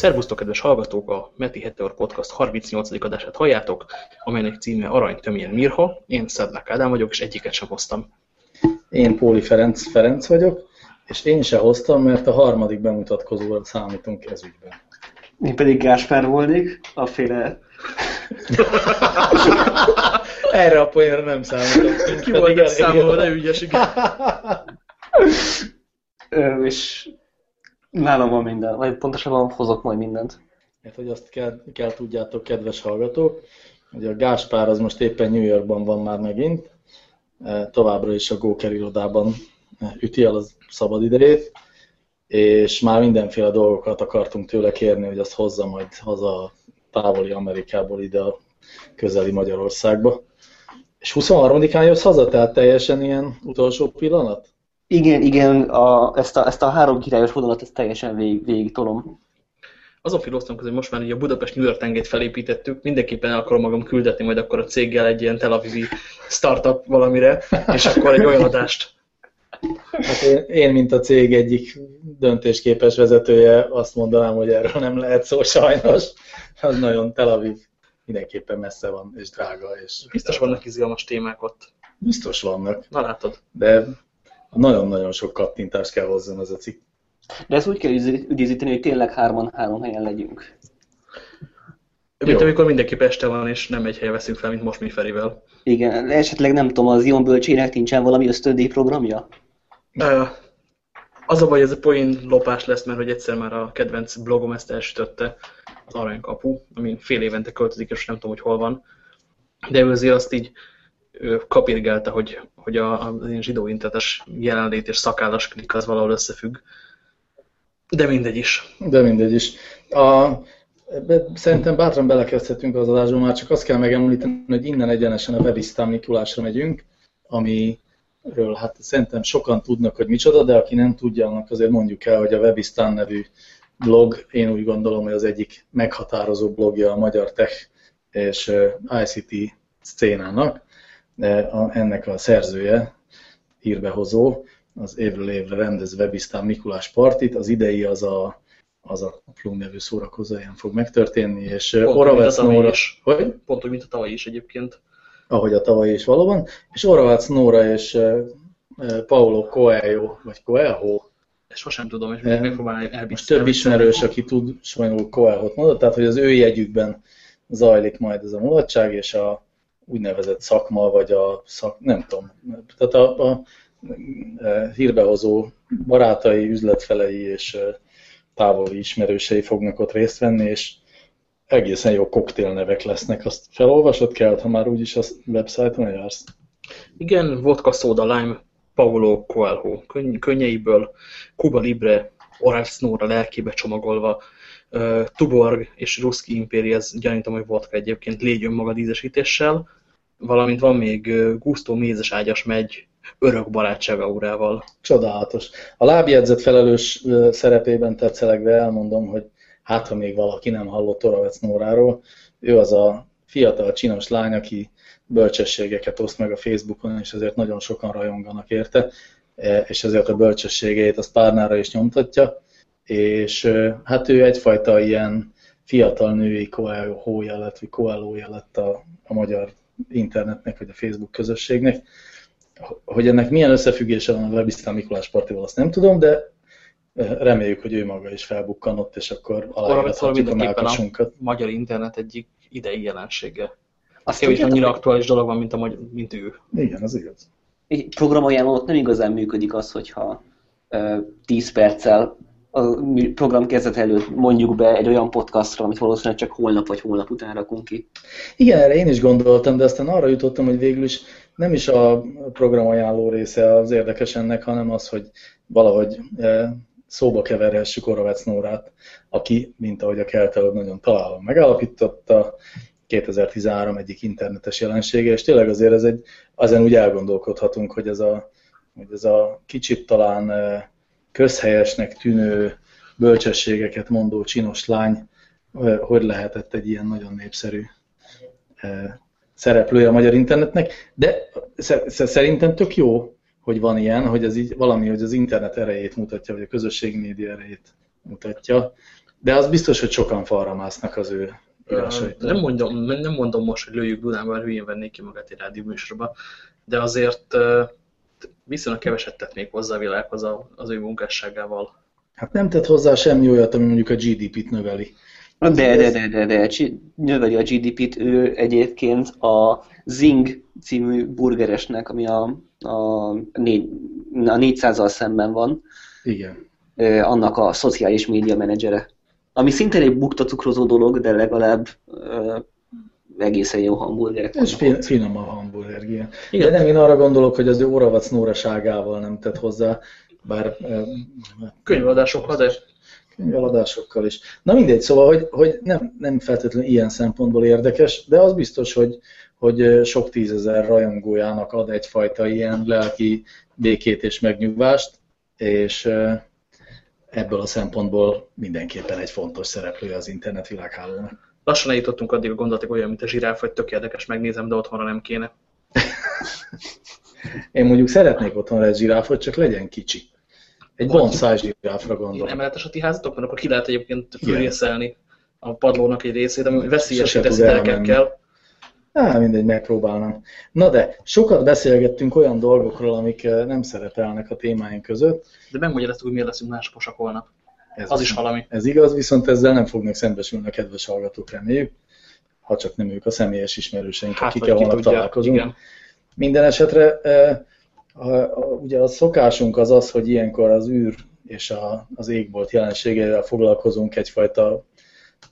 Szervusztok, kedves hallgatók! A Meti Heteor Podcast 38. adását halljátok, amelynek címe Arany Tömjén Mirha. Én Szedlák Ádám vagyok, és egyiket sem hoztam. Én Póli Ferenc Ferenc vagyok, és én se hoztam, mert a harmadik bemutatkozóra számítunk ez ügyben. Én pedig Gáspár volnék, a féle... Erre a poénra nem számítok. Ki volt számolva, de ügyes, igen. Ö, és nálam van minden, vagy pontosabban hozok majd mindent. Hát, hogy azt kell, kell tudjátok, kedves hallgatók, hogy a Gáspár az most éppen New Yorkban van már megint, továbbra is a Góker irodában üti el a szabad idejét, és már mindenféle dolgokat akartunk tőle kérni, hogy azt hozza majd haza a távoli Amerikából ide a közeli Magyarországba. És 23-án jössz haza, tehát teljesen ilyen utolsó pillanat? Igen, igen, a, ezt, a, ezt a három királyos vonalat ezt teljesen végig, végig tolom. Azon filoztam, hogy most már így a Budapest New York tengét felépítettük, mindenképpen el akarom magam küldetni majd akkor a céggel egy ilyen Tel Avivi startup valamire, és akkor egy olyan adást. Hát én, én, mint a cég egyik döntésképes vezetője azt mondanám, hogy erről nem lehet szó sajnos. Az nagyon Tel Aviv mindenképpen messze van, és drága. És Biztos vannak izgalmas témák ott. Biztos vannak. Na látod. De nagyon-nagyon sok kattintást kell hozzon ez a cikk. De ezt úgy kell üdízíteni, hogy tényleg hárman három helyen legyünk. Mint amikor mindenképp este van, és nem egy helyen veszünk fel, mint most mi Ferivel. Igen, esetleg nem tudom, az Ion Bölcsének nincsen valami ösztöndíj programja? Uh, az a baj, ez a poén lopás lesz, mert hogy egyszer már a kedvenc blogom ezt elsütötte, az aranykapu, amin fél évente költözik, és nem tudom, hogy hol van. De ő azért azt így kapirgálta, hogy, hogy a, én zsidó internetes jelenlét és szakállas klik az valahol összefügg. De mindegy is. De mindegy is. A, szerintem bátran belekezdhetünk az adásba, már csak azt kell megemlíteni, hogy innen egyenesen a Webisztán Mikulásra megyünk, amiről hát szerintem sokan tudnak, hogy micsoda, de aki nem tudja, annak azért mondjuk el, hogy a Webisztán nevű blog, én úgy gondolom, hogy az egyik meghatározó blogja a magyar tech és ICT szcénának ennek a szerzője, hírbehozó, az évről évre rendez Webisztán Mikulás partit, az idei az a, az a Plum nevű szórakozó ilyen fog megtörténni, és Oravec Nóra... Hogy? Pont úgy, mint a tavaly is egyébként. Ahogy a tavaly is valóban, és Oravec Nóra és Paulo Coelho, vagy Coelho, ezt sosem tudom, és még megpróbálom elbizteni. Most több ismerős, aki tud sajnáló Coelho-t mondott, tehát hogy az ő jegyükben zajlik majd ez a mulatság, és a úgynevezett szakma, vagy a szak, nem tudom, tehát a, a, e, hírbehozó barátai, üzletfelei és e, távoli ismerősei fognak ott részt venni, és egészen jó koktélnevek lesznek. Azt felolvasod kell, ha már úgyis a websájton jársz? Igen, vodka, soda, lime, Paulo Coelho könny könnyeiből, Cuba Libre, Orange Snow-ra lelkébe csomagolva, uh, Tuborg és Ruski Imperi, ez gyanítom, hogy vodka egyébként légy önmagad ízesítéssel, valamint van még Gusto mézes ágyas megy örök barátság aurával. Csodálatos. A lábjegyzet felelős szerepében tetszelegve elmondom, hogy hát ha még valaki nem hallott Oravec Nóráról, ő az a fiatal, csinos lány, aki bölcsességeket oszt meg a Facebookon, és ezért nagyon sokan rajonganak érte, e, és ezért a bölcsességeit az párnára is nyomtatja, és hát ő egyfajta ilyen fiatal női koelhója lett, vagy koelója lett a, a magyar internetnek, vagy a Facebook közösségnek. Hogy ennek milyen összefüggése van a Webisztán Mikulás partival, azt nem tudom, de reméljük, hogy ő maga is felbukkanott, és akkor aláírhatjuk a melkasunkat. A magyar internet egyik idei jelensége. Azt kevés annyira aktuális dolog van, mint, a, mint ő. Igen, az igaz. Egy programajánlót nem igazán működik az, hogyha 10 perccel a program kezdet előtt mondjuk be egy olyan podcastra, amit valószínűleg csak holnap vagy holnap után rakunk ki. Igen, erre én is gondoltam, de aztán arra jutottam, hogy végül is nem is a programajánló része az érdekes ennek, hanem az, hogy valahogy e, szóba keverhessük Oravec Nórát, aki, mint ahogy a Keltelőd nagyon találom megállapította, 2013 egyik internetes jelensége, és tényleg azért ez egy, azen úgy elgondolkodhatunk, hogy ez a, hogy ez a kicsit talán e, közhelyesnek tűnő bölcsességeket mondó csinos lány, hogy lehetett egy ilyen nagyon népszerű szereplője a magyar internetnek, de szerintem tök jó, hogy van ilyen, hogy ez így valami, hogy az internet erejét mutatja, vagy a közösségi média erejét mutatja, De az biztos, hogy sokan falra másznak az ő írásait. Nem mondom, nem mondom most, hogy lőjük Dunában, hülyén vennék ki magát egy rádió műsorba, de azért viszonylag keveset tett még hozzá a világhoz az ő munkásságával. Hát nem tett hozzá semmi olyat, ami mondjuk a GDP-t növeli. De, de, de, de, de, növeli a GDP-t ő egyébként a Zing című burgeresnek, ami a, a, négy, a 400-al szemben van. Igen. Annak a szociális média menedzsere. Ami szintén egy buktacukrozó dolog, de legalább egészen jó hamburgerek És fin, finom a hamburger, igen. igen. De nem, én arra gondolok, hogy az ő Oravac nóraságával nem tett hozzá, bár... Könyvadásokkal, de... Könyveladásokkal is. Na mindegy, szóval, hogy, hogy nem, nem feltétlenül ilyen szempontból érdekes, de az biztos, hogy, hogy sok tízezer rajongójának ad egyfajta ilyen lelki békét és megnyugvást, és ebből a szempontból mindenképpen egy fontos szereplője az internet világhálónak. Lassan eljutottunk addig a gondolatig olyan, mint a zsiráf, hogy tök érdekes megnézem, de otthonra nem kéne. Én mondjuk szeretnék otthonra egy zsiráfot, csak legyen kicsi. Egy bonsai zsiráfra gondolom. Emeletes a ti házatokban, akkor ki lehet egyébként fűrészelni a padlónak egy részét, ami veszélyesé teszi gyerekekkel. Á, mindegy, megpróbálnám. Na de, sokat beszélgettünk olyan dolgokról, amik eh, nem szerepelnek a témáink között. De megmagyaráztuk, hogy miért leszünk másosak holnap. Ez az is valami. Ez igaz, viszont ezzel nem fognak szembesülni a kedves hallgatók, reméljük, ha csak nem ők a személyes ismerőseink, hát, akikkel holnap találkozunk. Igen. Minden esetre e, a, a, ugye a szokásunk az az, hogy ilyenkor az űr és a, az égbolt jelenségeivel foglalkozunk egyfajta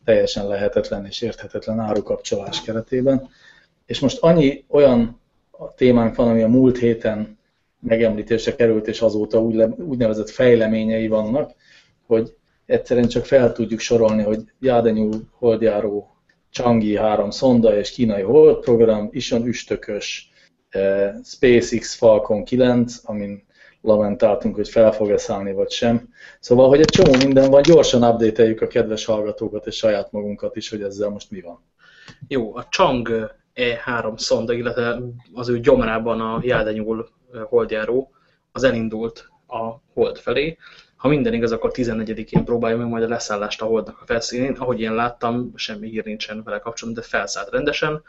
teljesen lehetetlen és érthetetlen árukapcsolás keretében. És most annyi olyan témánk van, ami a múlt héten megemlítésre került, és azóta úgy, úgynevezett fejleményei vannak, hogy egyszerűen csak fel tudjuk sorolni, hogy Jádenyú holdjáró Changi 3 szonda és kínai hold program, Ison üstökös eh, SpaceX Falcon 9, amin lamentáltunk, hogy fel fog-e szállni, vagy sem. Szóval, hogy egy csomó minden van, gyorsan update a kedves hallgatókat és saját magunkat is, hogy ezzel most mi van. Jó, a Chang E3 szonda, illetve az ő gyomrában a Jádenyúl holdjáró, az elindult a hold felé. Ha minden igaz, akkor 14-én próbálja meg majd a leszállást a holdnak a felszínén. Ahogy én láttam, semmi hír nincsen vele kapcsolatban, de felszállt rendesen.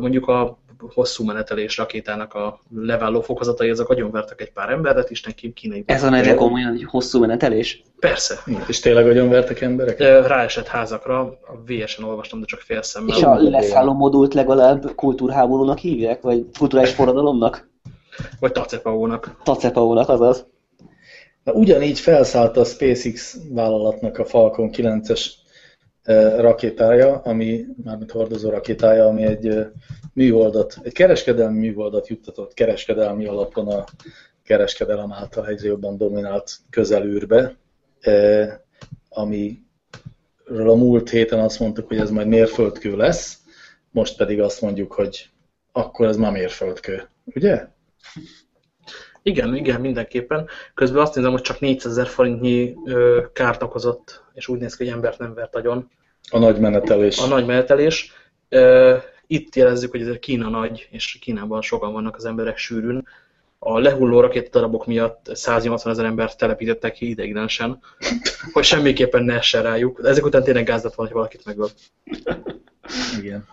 Mondjuk a hosszú menetelés rakétának a leválló fokozatai, azok agyonvertek egy pár emberet, is neki kínai. Ez a neve komolyan, hogy hosszú menetelés? Persze. És tényleg agyonvertek emberek? Ráesett házakra, a VS-en olvastam, de csak fél szemmel. És a leszálló modult legalább kultúrháborúnak hívják, vagy kulturális forradalomnak? Vagy Tacepaónak. Tacepaónak, azaz. Ugyanígy felszállt a SpaceX vállalatnak a Falcon 9-es rakétája, ami, mármint hordozó rakétája, ami egy műholdat, egy kereskedelmi műholdat juttatott kereskedelmi alapon a kereskedelem által egyre jobban dominált közelűrbe, amiről a múlt héten azt mondtuk, hogy ez majd mérföldkő lesz, most pedig azt mondjuk, hogy akkor ez már mérföldkő, ugye? Igen, igen, mindenképpen. Közben azt nézem, hogy csak 400 ezer forintnyi ö, kárt okozott, és úgy néz ki, hogy embert nem vert agyon. A nagy menetelés. A nagy menetelés. Ö, itt jelezzük, hogy ez Kína nagy, és Kínában sokan vannak az emberek sűrűn. A lehulló darabok miatt 180 ezer embert telepítettek ki ideiglenesen, hogy semmiképpen ne essen rájuk. Ezek után tényleg gázat van, hogy valakit megöl. Igen.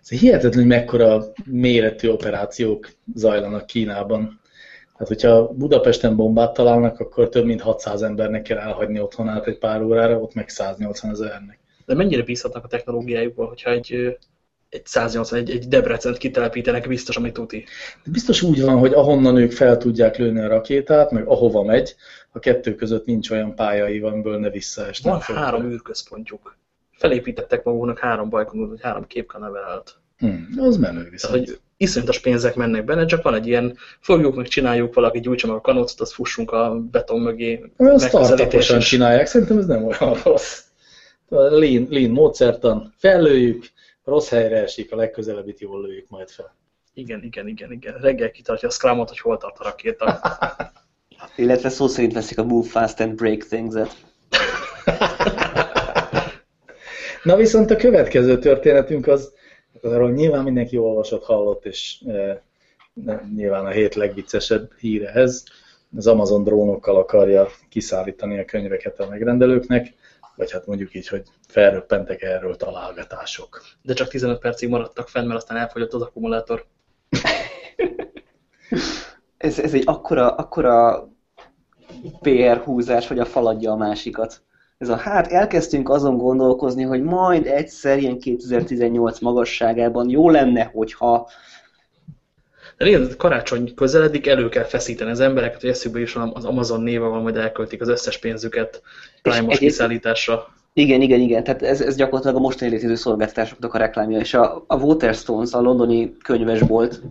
Ez hihetetlen, hogy mekkora méretű operációk zajlanak Kínában. Hát, hogyha Budapesten bombát találnak, akkor több mint 600 embernek kell elhagyni otthonát egy pár órára, ott meg 180 ezernek. De mennyire bízhatnak a technológiájukból, hogyha egy, egy 180, egy, egy Debrecent kitelepítenek, biztos, amit tuti. De biztos úgy van, hogy ahonnan ők fel tudják lőni a rakétát, meg ahova megy, a kettő között nincs olyan pályai, amiből ne visszaesnek. Van három űrközpontjuk. Felépítettek maguknak három bajkongot, vagy három képkanaverát. Hmm, az menő viszont. Tehát, hogy iszonyatos pénzek mennek benne, csak van egy ilyen, fogjuk meg, csináljuk, valaki gyújtsa meg a kanócot, azt fussunk a beton mögé. Startuposan csinálják, szerintem ez nem olyan rossz. Lean, lean módszertan, fellőjük, rossz helyre esik, a legközelebbit jól lőjük majd fel. Igen, igen, igen, igen. Reggel kitartja a scrumot, hogy hol tart a rakéta. Illetve szó szerint veszik a move fast and break things-et. Na viszont a következő történetünk az, arról nyilván mindenki olvasott, hallott, és e, nyilván a hét legviccesebb híre ez. Az Amazon drónokkal akarja kiszállítani a könyveket a megrendelőknek. vagy hát mondjuk így, hogy felröppentek erről találgatások. De csak 15 percig maradtak fenn, mert aztán elfogyott az akkumulátor. ez, ez egy akkora, akkora PR húzás, hogy a faladja a másikat. Ez a hát elkezdtünk azon gondolkozni, hogy majd egyszer ilyen 2018 magasságában jó lenne, hogyha de igen, karácsony közeledik, elő kell feszíteni az embereket, hogy eszükbe is az Amazon néve van, majd elköltik az összes pénzüket Prime-os kiszállításra. Igen, igen, igen. Tehát ez, ez gyakorlatilag a mostani létező szolgáltatásoknak a reklámja. És a, a Waterstones, a londoni könyvesbolt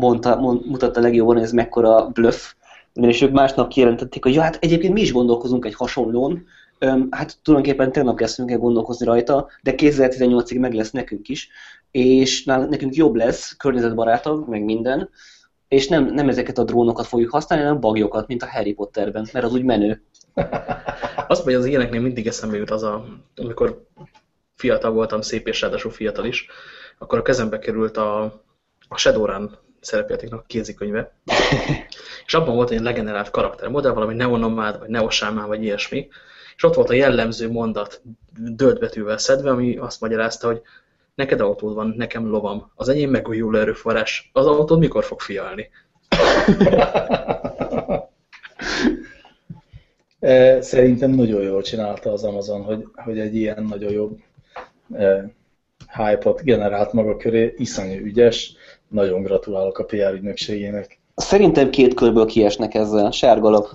mondta, mond, mutatta legjobban, hogy ez mekkora bluff. És ők másnap kijelentették, hogy ja, hát egyébként mi is gondolkozunk egy hasonlón, hát tulajdonképpen tegnap kezdtünk el gondolkozni rajta, de 2018-ig meg lesz nekünk is, és nekünk jobb lesz, környezetbarátabb, meg minden, és nem, nem ezeket a drónokat fogjuk használni, hanem bagyokat, mint a Harry Potterben, mert az úgy menő. Az, hogy az ilyeneknél mindig eszembe jut az, a, amikor fiatal voltam, szép és ráadásul fiatal is, akkor a kezembe került a, a Shadowrun szerepjátéknak kézikönyve, és abban volt egy legenerált karaktermodell, valami neonomád, vagy neosámán, vagy ilyesmi, és ott volt a jellemző mondat dölt szedve, ami azt magyarázta, hogy neked autód van, nekem lovam, az enyém megújuló erőforrás, az autód mikor fog fialni? E, szerintem nagyon jól csinálta az Amazon, hogy, hogy egy ilyen nagyon jobb eh, hype-ot generált maga köré, iszonyú ügyes, nagyon gratulálok a PR ügynökségének. Szerintem két körből kiesnek ezzel, sárgalap.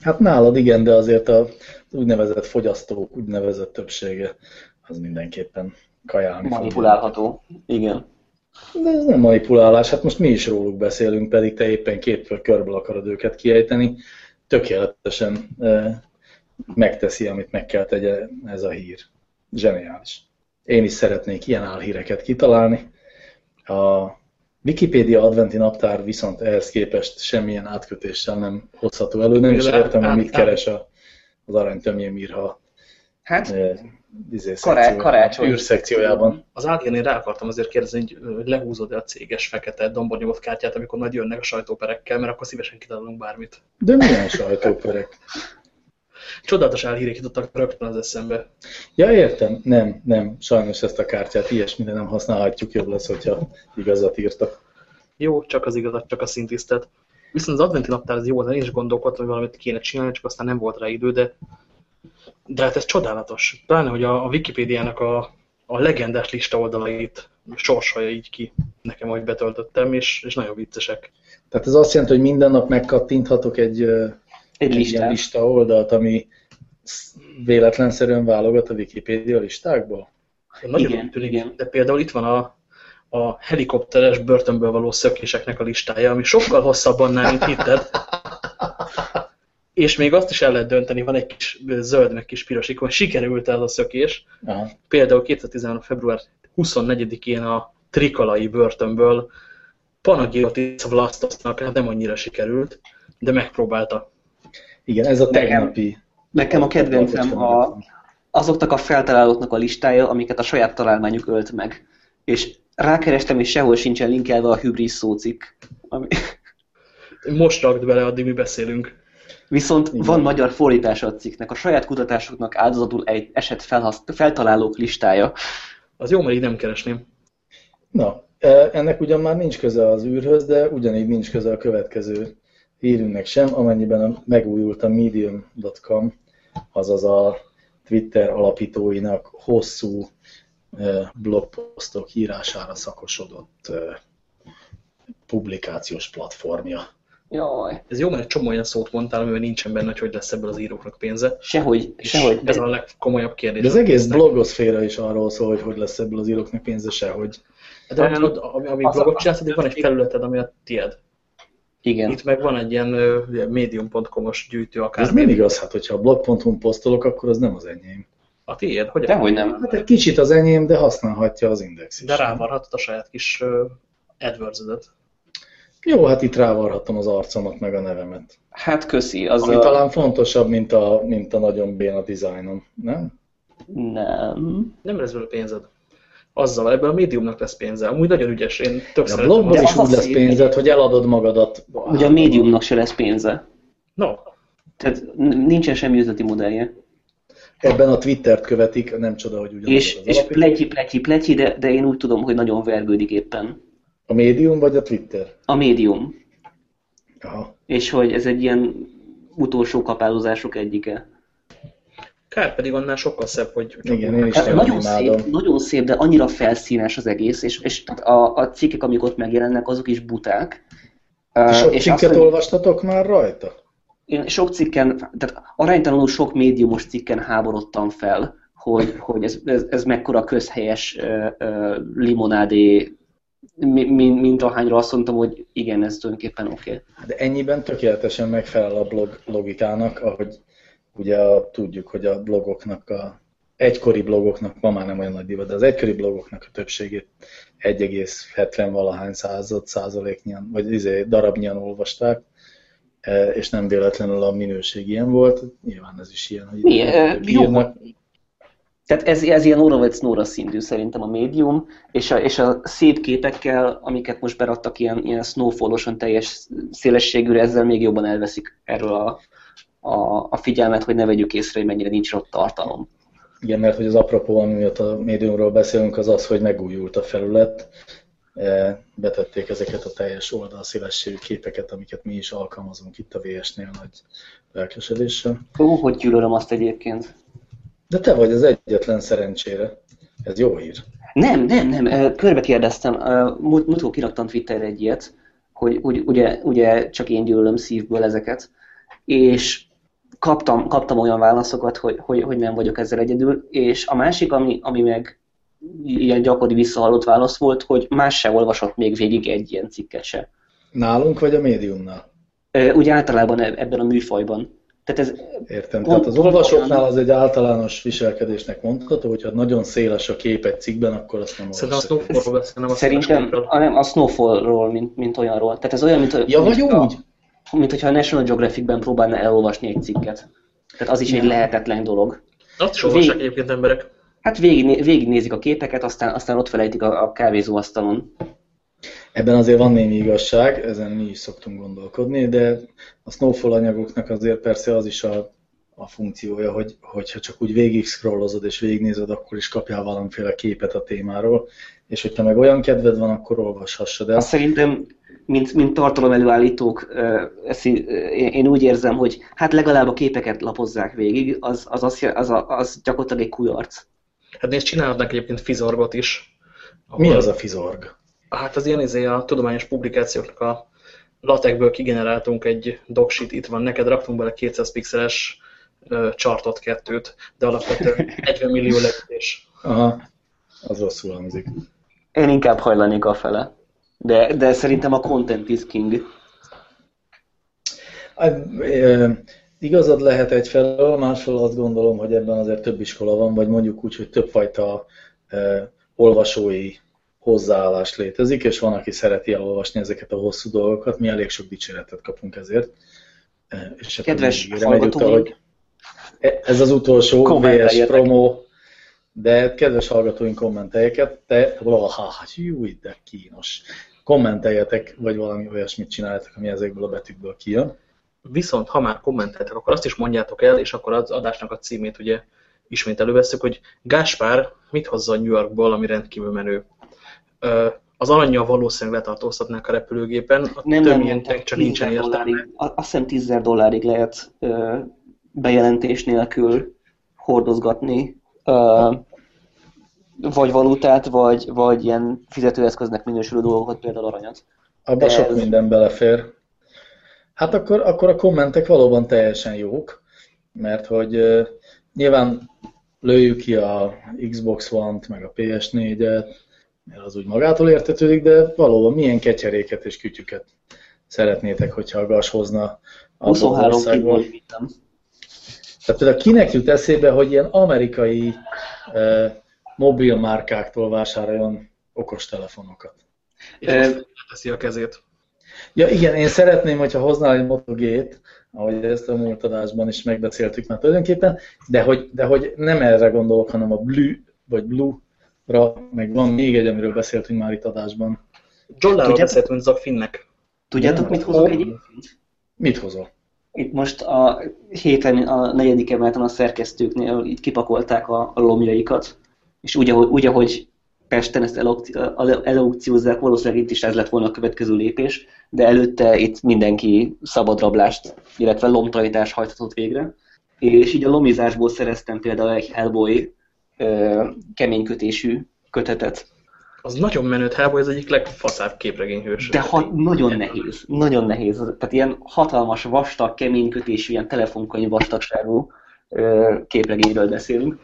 Hát nálad igen, de azért a úgynevezett fogyasztók úgynevezett többsége az mindenképpen kajálni Manipulálható, fog. igen. De ez nem manipulálás, hát most mi is róluk beszélünk, pedig te éppen két körből akarod őket kiejteni. Tökéletesen e, megteszi, amit meg kell tegye ez a hír. Zseniális. Én is szeretnék ilyen álhíreket kitalálni. A Wikipédia adventi naptár viszont ehhez képest semmilyen átkötéssel nem hozható elő. Nem is értem, hogy mit keres a, az aranytömjémír, ha hát, e, izé kará, karácsony űrszekciójában. Az én rá akartam azért kérdezni, hogy lehúzod-e a céges fekete dombonyomott kártyát, amikor majd jönnek a sajtóperekkel, mert akkor szívesen kitalálunk bármit. De milyen sajtóperek? Csodálatos álhírek jutottak rögtön az eszembe. Ja, értem. Nem, nem. Sajnos ezt a kártyát ilyesmire nem használhatjuk. Jobb lesz, hogyha igazat írtak. Jó, csak az igazat, csak a szintisztet. Viszont az adventi naptár az jó, de én is gondolkodtam, hogy valamit kéne csinálni, csak aztán nem volt rá idő, de, de hát ez csodálatos. Pláne, hogy a, a Wikipédiának a, a legendás lista oldalait sorsolja így ki nekem, hogy betöltöttem, és, és nagyon viccesek. Tehát ez azt jelenti, hogy minden nap megkattinthatok egy egy lista. lista oldalt, ami véletlenszerűen válogat a Wikipédia listákból? Nagyon igen, tűnik, igen. De például itt van a, a helikopteres börtönből való szökéseknek a listája, ami sokkal hosszabb annál, mint hitted. És még azt is el lehet dönteni, van egy kis zöld, meg kis piros ikon, sikerült ez a szökés. Aha. Például 2013. február 24-én a Trikalai börtönből Panagiotis Vlastosnak hát nem annyira sikerült, de megpróbálta. Igen, ez a tegnapi. Nekem a kedvencem a, azoknak a feltalálóknak a listája, amiket a saját találmányuk ölt meg. És rákerestem, és sehol sincsen linkelve a hybris szócikk. Ami... Most rakd bele, addig mi beszélünk. Viszont Igen. van magyar fordítása a cikknek, a saját kutatásoknak áldozatul egy eset felhaszt, feltalálók listája. Az jó, mert így nem keresném. Na, ennek ugyan már nincs köze az űrhöz, de ugyanígy nincs köze a következő hírünknek sem, amennyiben a megújult a medium.com, azaz a Twitter alapítóinak hosszú blogposztok írására szakosodott publikációs platformja. Jaj. Ez jó, mert egy csomó olyan szót mondtál, amivel nincsen benne, hogy hogy lesz ebből az íróknak pénze. Sehogy, sehogy. Ez a legkomolyabb kérdés. De az egész blogoszféra is arról szól, hogy hogy lesz ebből az íróknak pénze, sehogy. De ami, ami blogot csinálsz, van egy felületed, ami a tied. Igen. Itt meg van egy ilyen medium.com-os gyűjtő akár. Ez nem igaz, hát hogyha a blog.hu posztolok, akkor az nem az enyém. A tiéd? Hogy Dehogy nem. Hát egy kicsit az enyém, de használhatja az index is. De rávarhatod a saját kis adwords -edet. Jó, hát itt rávarhatom az arcomat, meg a nevemet. Hát köszi. Az Ami a... talán fontosabb, mint a, mint a nagyon béna dizájnom, nem? Nem. Nem lesz belőle pénzed azzal, ebből a médiumnak lesz pénze. Amúgy nagyon ügyes, én tök A blogban is úgy lesz pénzed, hogy eladod magadat. Ugye a médiumnak se lesz pénze. No. Tehát nincsen semmi üzleti modellje. Ebben a Twittert követik, nem csoda, hogy ugyanaz És, az és alapító. pletyi, pletyi, pletyi, de, de én úgy tudom, hogy nagyon vergődik éppen. A médium vagy a Twitter? A médium. Aha. És hogy ez egy ilyen utolsó kapálozások egyike. Kár pedig annál sokkal szebb, hogy csak Igen, én is Hát, nagyon imádom. szép, nagyon szép, de annyira felszínes az egész, és, és a, a cikkek, amik ott megjelennek, azok is buták. És sok és cikket azt, olvastatok már rajta? én sok cikken, tehát aránytalanul sok médiumos cikken háborodtam fel, hogy, hogy ez, ez, ez mekkora közhelyes uh, uh, limonádé, mi- mi- mint ahányra azt mondtam, hogy igen, ez tulajdonképpen oké. Okay. De ennyiben tökéletesen megfelel a blog logikának, ahogy ugye a, tudjuk, hogy a blogoknak a egykori blogoknak, ma már nem olyan nagy divat, de az egykori blogoknak a többségét 1,70 valahány század százaléknyian, vagy izé, darabnyian olvasták, e, és nem véletlenül a minőség ilyen volt. Nyilván ez is ilyen, hogy Mi, jó. Tehát ez, ez ilyen Orovec Nóra szintű szerintem a médium, és a, és a szép képekkel, amiket most beraktak ilyen, ilyen snowfallosan teljes szélességűre, ezzel még jobban elveszik erről a, a, a figyelmet, hogy ne vegyük észre, hogy mennyire nincs ott tartalom. Igen, mert hogy az apropó, ami miatt a médiumról beszélünk, az az, hogy megújult a felület. E, Betették ezeket a teljes oldalszélességű képeket, amiket mi is alkalmazunk itt a VS-nél nagy lelkesedéssel. Ó, hogy gyűlölöm azt egyébként. De te vagy az egyetlen szerencsére. Ez jó hír. Nem, nem, nem, körbe kérdeztem, múltkor kiraktam Twitterre egy ilyet, hogy ugye, ugye csak én gyűlölöm szívből ezeket, és kaptam, kaptam olyan válaszokat, hogy, hogy, hogy nem vagyok ezzel egyedül, és a másik, ami, ami meg ilyen gyakori visszahallott válasz volt, hogy más se olvasott még végig egy ilyen cikket se. Nálunk vagy a médiumnál? Úgy általában eb- ebben a műfajban. Tehát ez Értem. Pont- Tehát az olvasóknál az egy általános viselkedésnek mondható, hogyha nagyon széles a kép egy cikkben, akkor azt nem Szerintem a. Snowfallról beszélnem, szerintem a, nem, a Snowfallról, mint, mint olyanról. Tehát ez olyan, mint, Ja, vagy mint a- úgy? Mint hogyha a National Geographicben próbálna elolvasni egy cikket. Tehát az is egy lehetetlen dolog. Azt is olvassák Vég- egyébként emberek. Hát végig, végignézik a képeket, aztán, aztán ott felejtik a, a kávézóasztalon. Ebben azért van némi igazság, ezen mi is szoktunk gondolkodni, de a Snowfall anyagoknak azért persze az is a, a funkciója, hogy, hogyha csak úgy végig scrollozod és végignézed, akkor is kapjál valamiféle képet a témáról, és hogyha meg olyan kedved van, akkor olvashassad el. Azt szerintem, mint, mint tartalom előállítók, ezt én úgy érzem, hogy hát legalább a képeket lapozzák végig, az, az, az, az, az, gyakorlatilag egy kudarc. Hát nézd, csinálhatnak egyébként fizorgot is. Mi ahol- az a fizorg? Hát az ilyen izé a tudományos publikációknak a latekből kigeneráltunk egy docsheet, itt van neked, raktunk bele 200 pixeles chartot, kettőt, de alapvetően 40 millió leütés. Aha, az rosszul hangzik. Én inkább hajlanék a fele. De, de szerintem a content is king. Hát, Igazad lehet egyfelől, másfelől azt gondolom, hogy ebben azért több iskola van, vagy mondjuk úgy, hogy többfajta ö, olvasói hozzáállás létezik, és van, aki szereti elolvasni ezeket a hosszú dolgokat, mi elég sok dicséretet kapunk ezért. És akkor Kedves hallgatóink! hogy e- ez az utolsó VS promo, de kedves hallgatóink kommenteljeket, te, valaha, jú, de kínos. Kommenteljetek, vagy valami olyasmit csináljátok, ami ezekből a betűkből kijön. Viszont ha már kommenteltek, akkor azt is mondjátok el, és akkor az adásnak a címét ugye ismét előveszük, hogy Gáspár mit hozza a New Yorkból, ami rendkívül menő. Az aranyjal valószínűleg letartóztatnák a repülőgépen, a Nem, több nem, ilyen nem, csak nincsen 10 értelme. dollárig, a- azt hiszem 10 dollárig lehet bejelentés nélkül hordozgatni ö, vagy valutát, vagy, vagy ilyen fizetőeszköznek minősülő dolgokat, például aranyat. Abba Ez- sok minden belefér. Hát akkor, akkor a kommentek valóban teljesen jók, mert hogy uh, nyilván lőjük ki a Xbox One-t, meg a PS4-et, mert az úgy magától értetődik, de valóban milyen ketyeréket és kütyüket szeretnétek, hogyha a gas hozna a 23 országból. Tehát például kinek jut eszébe, hogy ilyen amerikai uh, mobilmárkáktól vásároljon okostelefonokat? És Ö, most teszi a kezét. Ja igen, én szeretném, hogyha hoznál egy Moto G-t, ahogy ezt a múlt adásban is megbeszéltük már tulajdonképpen, de hogy, de hogy nem erre gondolok, hanem a Blue, vagy Blue-ra, meg van még egy, amiről beszéltünk már itt adásban. Tudjátok- beszéltünk, mint azok finnek. Tudjátok, mit hozok egyébként? Mit hozol? Itt most a héten a negyedik emeleten a szerkesztőknél így kipakolták a, a lomjaikat, és úgy, ahogy, úgy, ahogy Pesten ezt elaukciózzák, valószínűleg itt is ez lett volna a következő lépés, de előtte itt mindenki szabadrablást, illetve lomtalanítás hajthatott végre. És így a lomizásból szereztem például egy Hellboy ö, keménykötésű kötetet. Az nagyon menő, Hellboy az egyik legfaszább képregényhős. De ha, nagyon nehéz, nagyon nehéz. Tehát ilyen hatalmas, vastag, keménykötésű, ilyen telefonkönyv vastagságú képregényről beszélünk.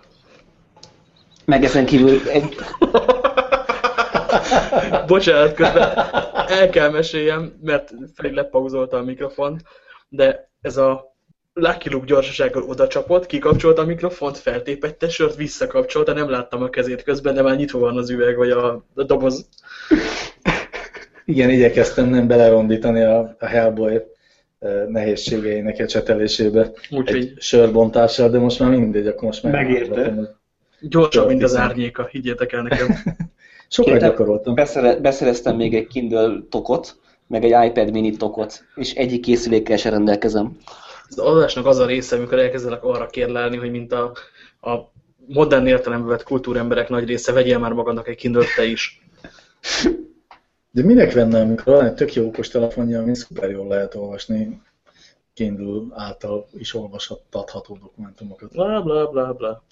Meg ezen kívül egy... Bocsánat, közben el kell meséljem, mert Freddy lepauzolta a mikrofont, de ez a Lucky Luke gyorsasággal oda csapott, kikapcsolta a mikrofont, feltépette sört, visszakapcsolta, nem láttam a kezét közben, de már nyitva van az üveg, vagy a, a doboz. Igen, igyekeztem nem belerondítani a, a Hellboy eh, nehézségeinek ecsetelésébe Úgyhogy- egy sörbontással, de most már mindegy, akkor most már Megérte. Gyorsabb, mint az árnyéka, higgyétek el nekem. Sokat Kérlek, gyakoroltam. Beszere, beszereztem még egy Kindle tokot, meg egy iPad mini tokot, és egyik készülékkel se rendelkezem. Az adásnak az a része, amikor elkezdenek arra kérlelni, hogy mint a, a modern értelemben vett kultúremberek nagy része, vegyél már magadnak egy kindle te is. De minek venne, amikor van egy tök jó okos telefonja, ami szuper jól lehet olvasni Kindle által is olvasható dokumentumokat. Bla bla bla bla.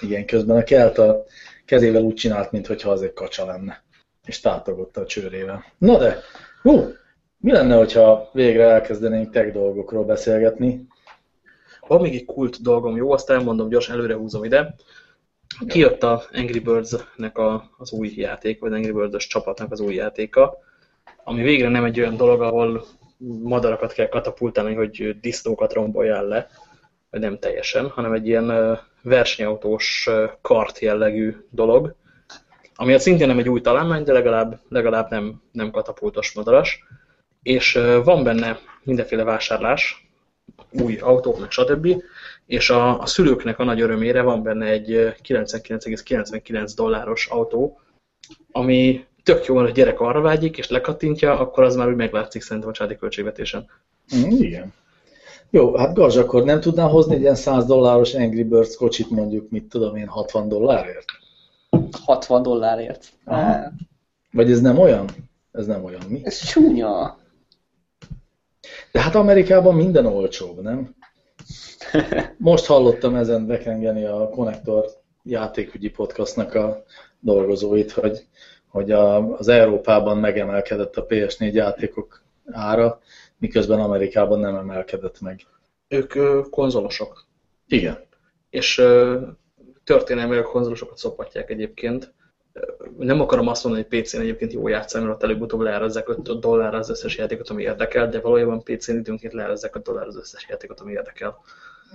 Igen, közben a kelt a kezével úgy csinált, mintha az egy kacsa lenne. És tátogatta a csőrével. Na de, hú, mi lenne, hogyha végre elkezdenénk tech dolgokról beszélgetni? Van még egy kult dolgom, jó, azt elmondom, gyorsan előre húzom ide. Kijött a Angry Birds-nek a, az új játék, vagy Angry Birds-os csapatnak az új játéka, ami végre nem egy olyan dolog, ahol madarakat kell katapultálni, hogy disznókat romboljál le, vagy nem teljesen, hanem egy ilyen versenyautós kart jellegű dolog, ami szintén nem egy új találmány, de legalább, legalább nem, nem katapultos madaras. És van benne mindenféle vásárlás, új autók, meg stb. És a, a szülőknek a nagy örömére van benne egy ö, 99,99 dolláros autó, ami tök jó, hogy a gyerek arra vágyik, és lekattintja, akkor az már úgy meglátszik szerintem a családi költségvetésen. Mm, igen. Jó, hát Gazs, akkor nem tudnál hozni egy ilyen 100 dolláros Angry Birds kocsit mondjuk, mit tudom én, 60 dollárért? 60 dollárért. Aha. Vagy ez nem olyan? Ez nem olyan, mi? Ez csúnya. De hát Amerikában minden olcsóbb, nem? Most hallottam ezen bekengeni a Connector játékügyi podcastnak a dolgozóit, hogy, hogy a, az Európában megemelkedett a PS4 játékok ára, miközben Amerikában nem emelkedett meg. Ők ö, konzolosok, Igen. és ö, történelmileg konzolosokat szopatják egyébként. Nem akarom azt mondani, hogy PC-n egyébként jó játszani, mert ott előbb-utóbb leárazzák 5 dollárra az összes játékot, ami érdekel, de valójában PC-n időnként leárazzák 5 dollárra az összes játékot, ami érdekel.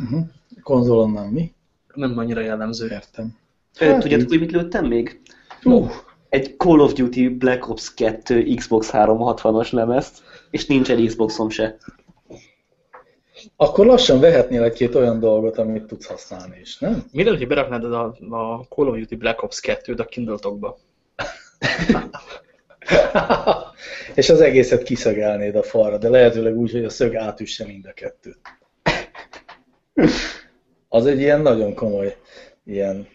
Uh-huh. Konzolon nem mi? Nem annyira jellemző. Értem. Hát Tudjátok, hogy mit lőttem még? Uh, Egy Call of Duty Black Ops 2 Xbox 360-as lemezt, és nincs egy Xboxom se. Akkor lassan vehetnél egy-két olyan dolgot, amit tudsz használni is, nem? Mi lenne, hogy beraknád a, a Call of Duty Black Ops 2-t a Kindle tokba? És az egészet kiszögelnéd a falra, de lehetőleg úgy, hogy a szög átüsse mind a kettőt. Az egy ilyen nagyon komoly ilyen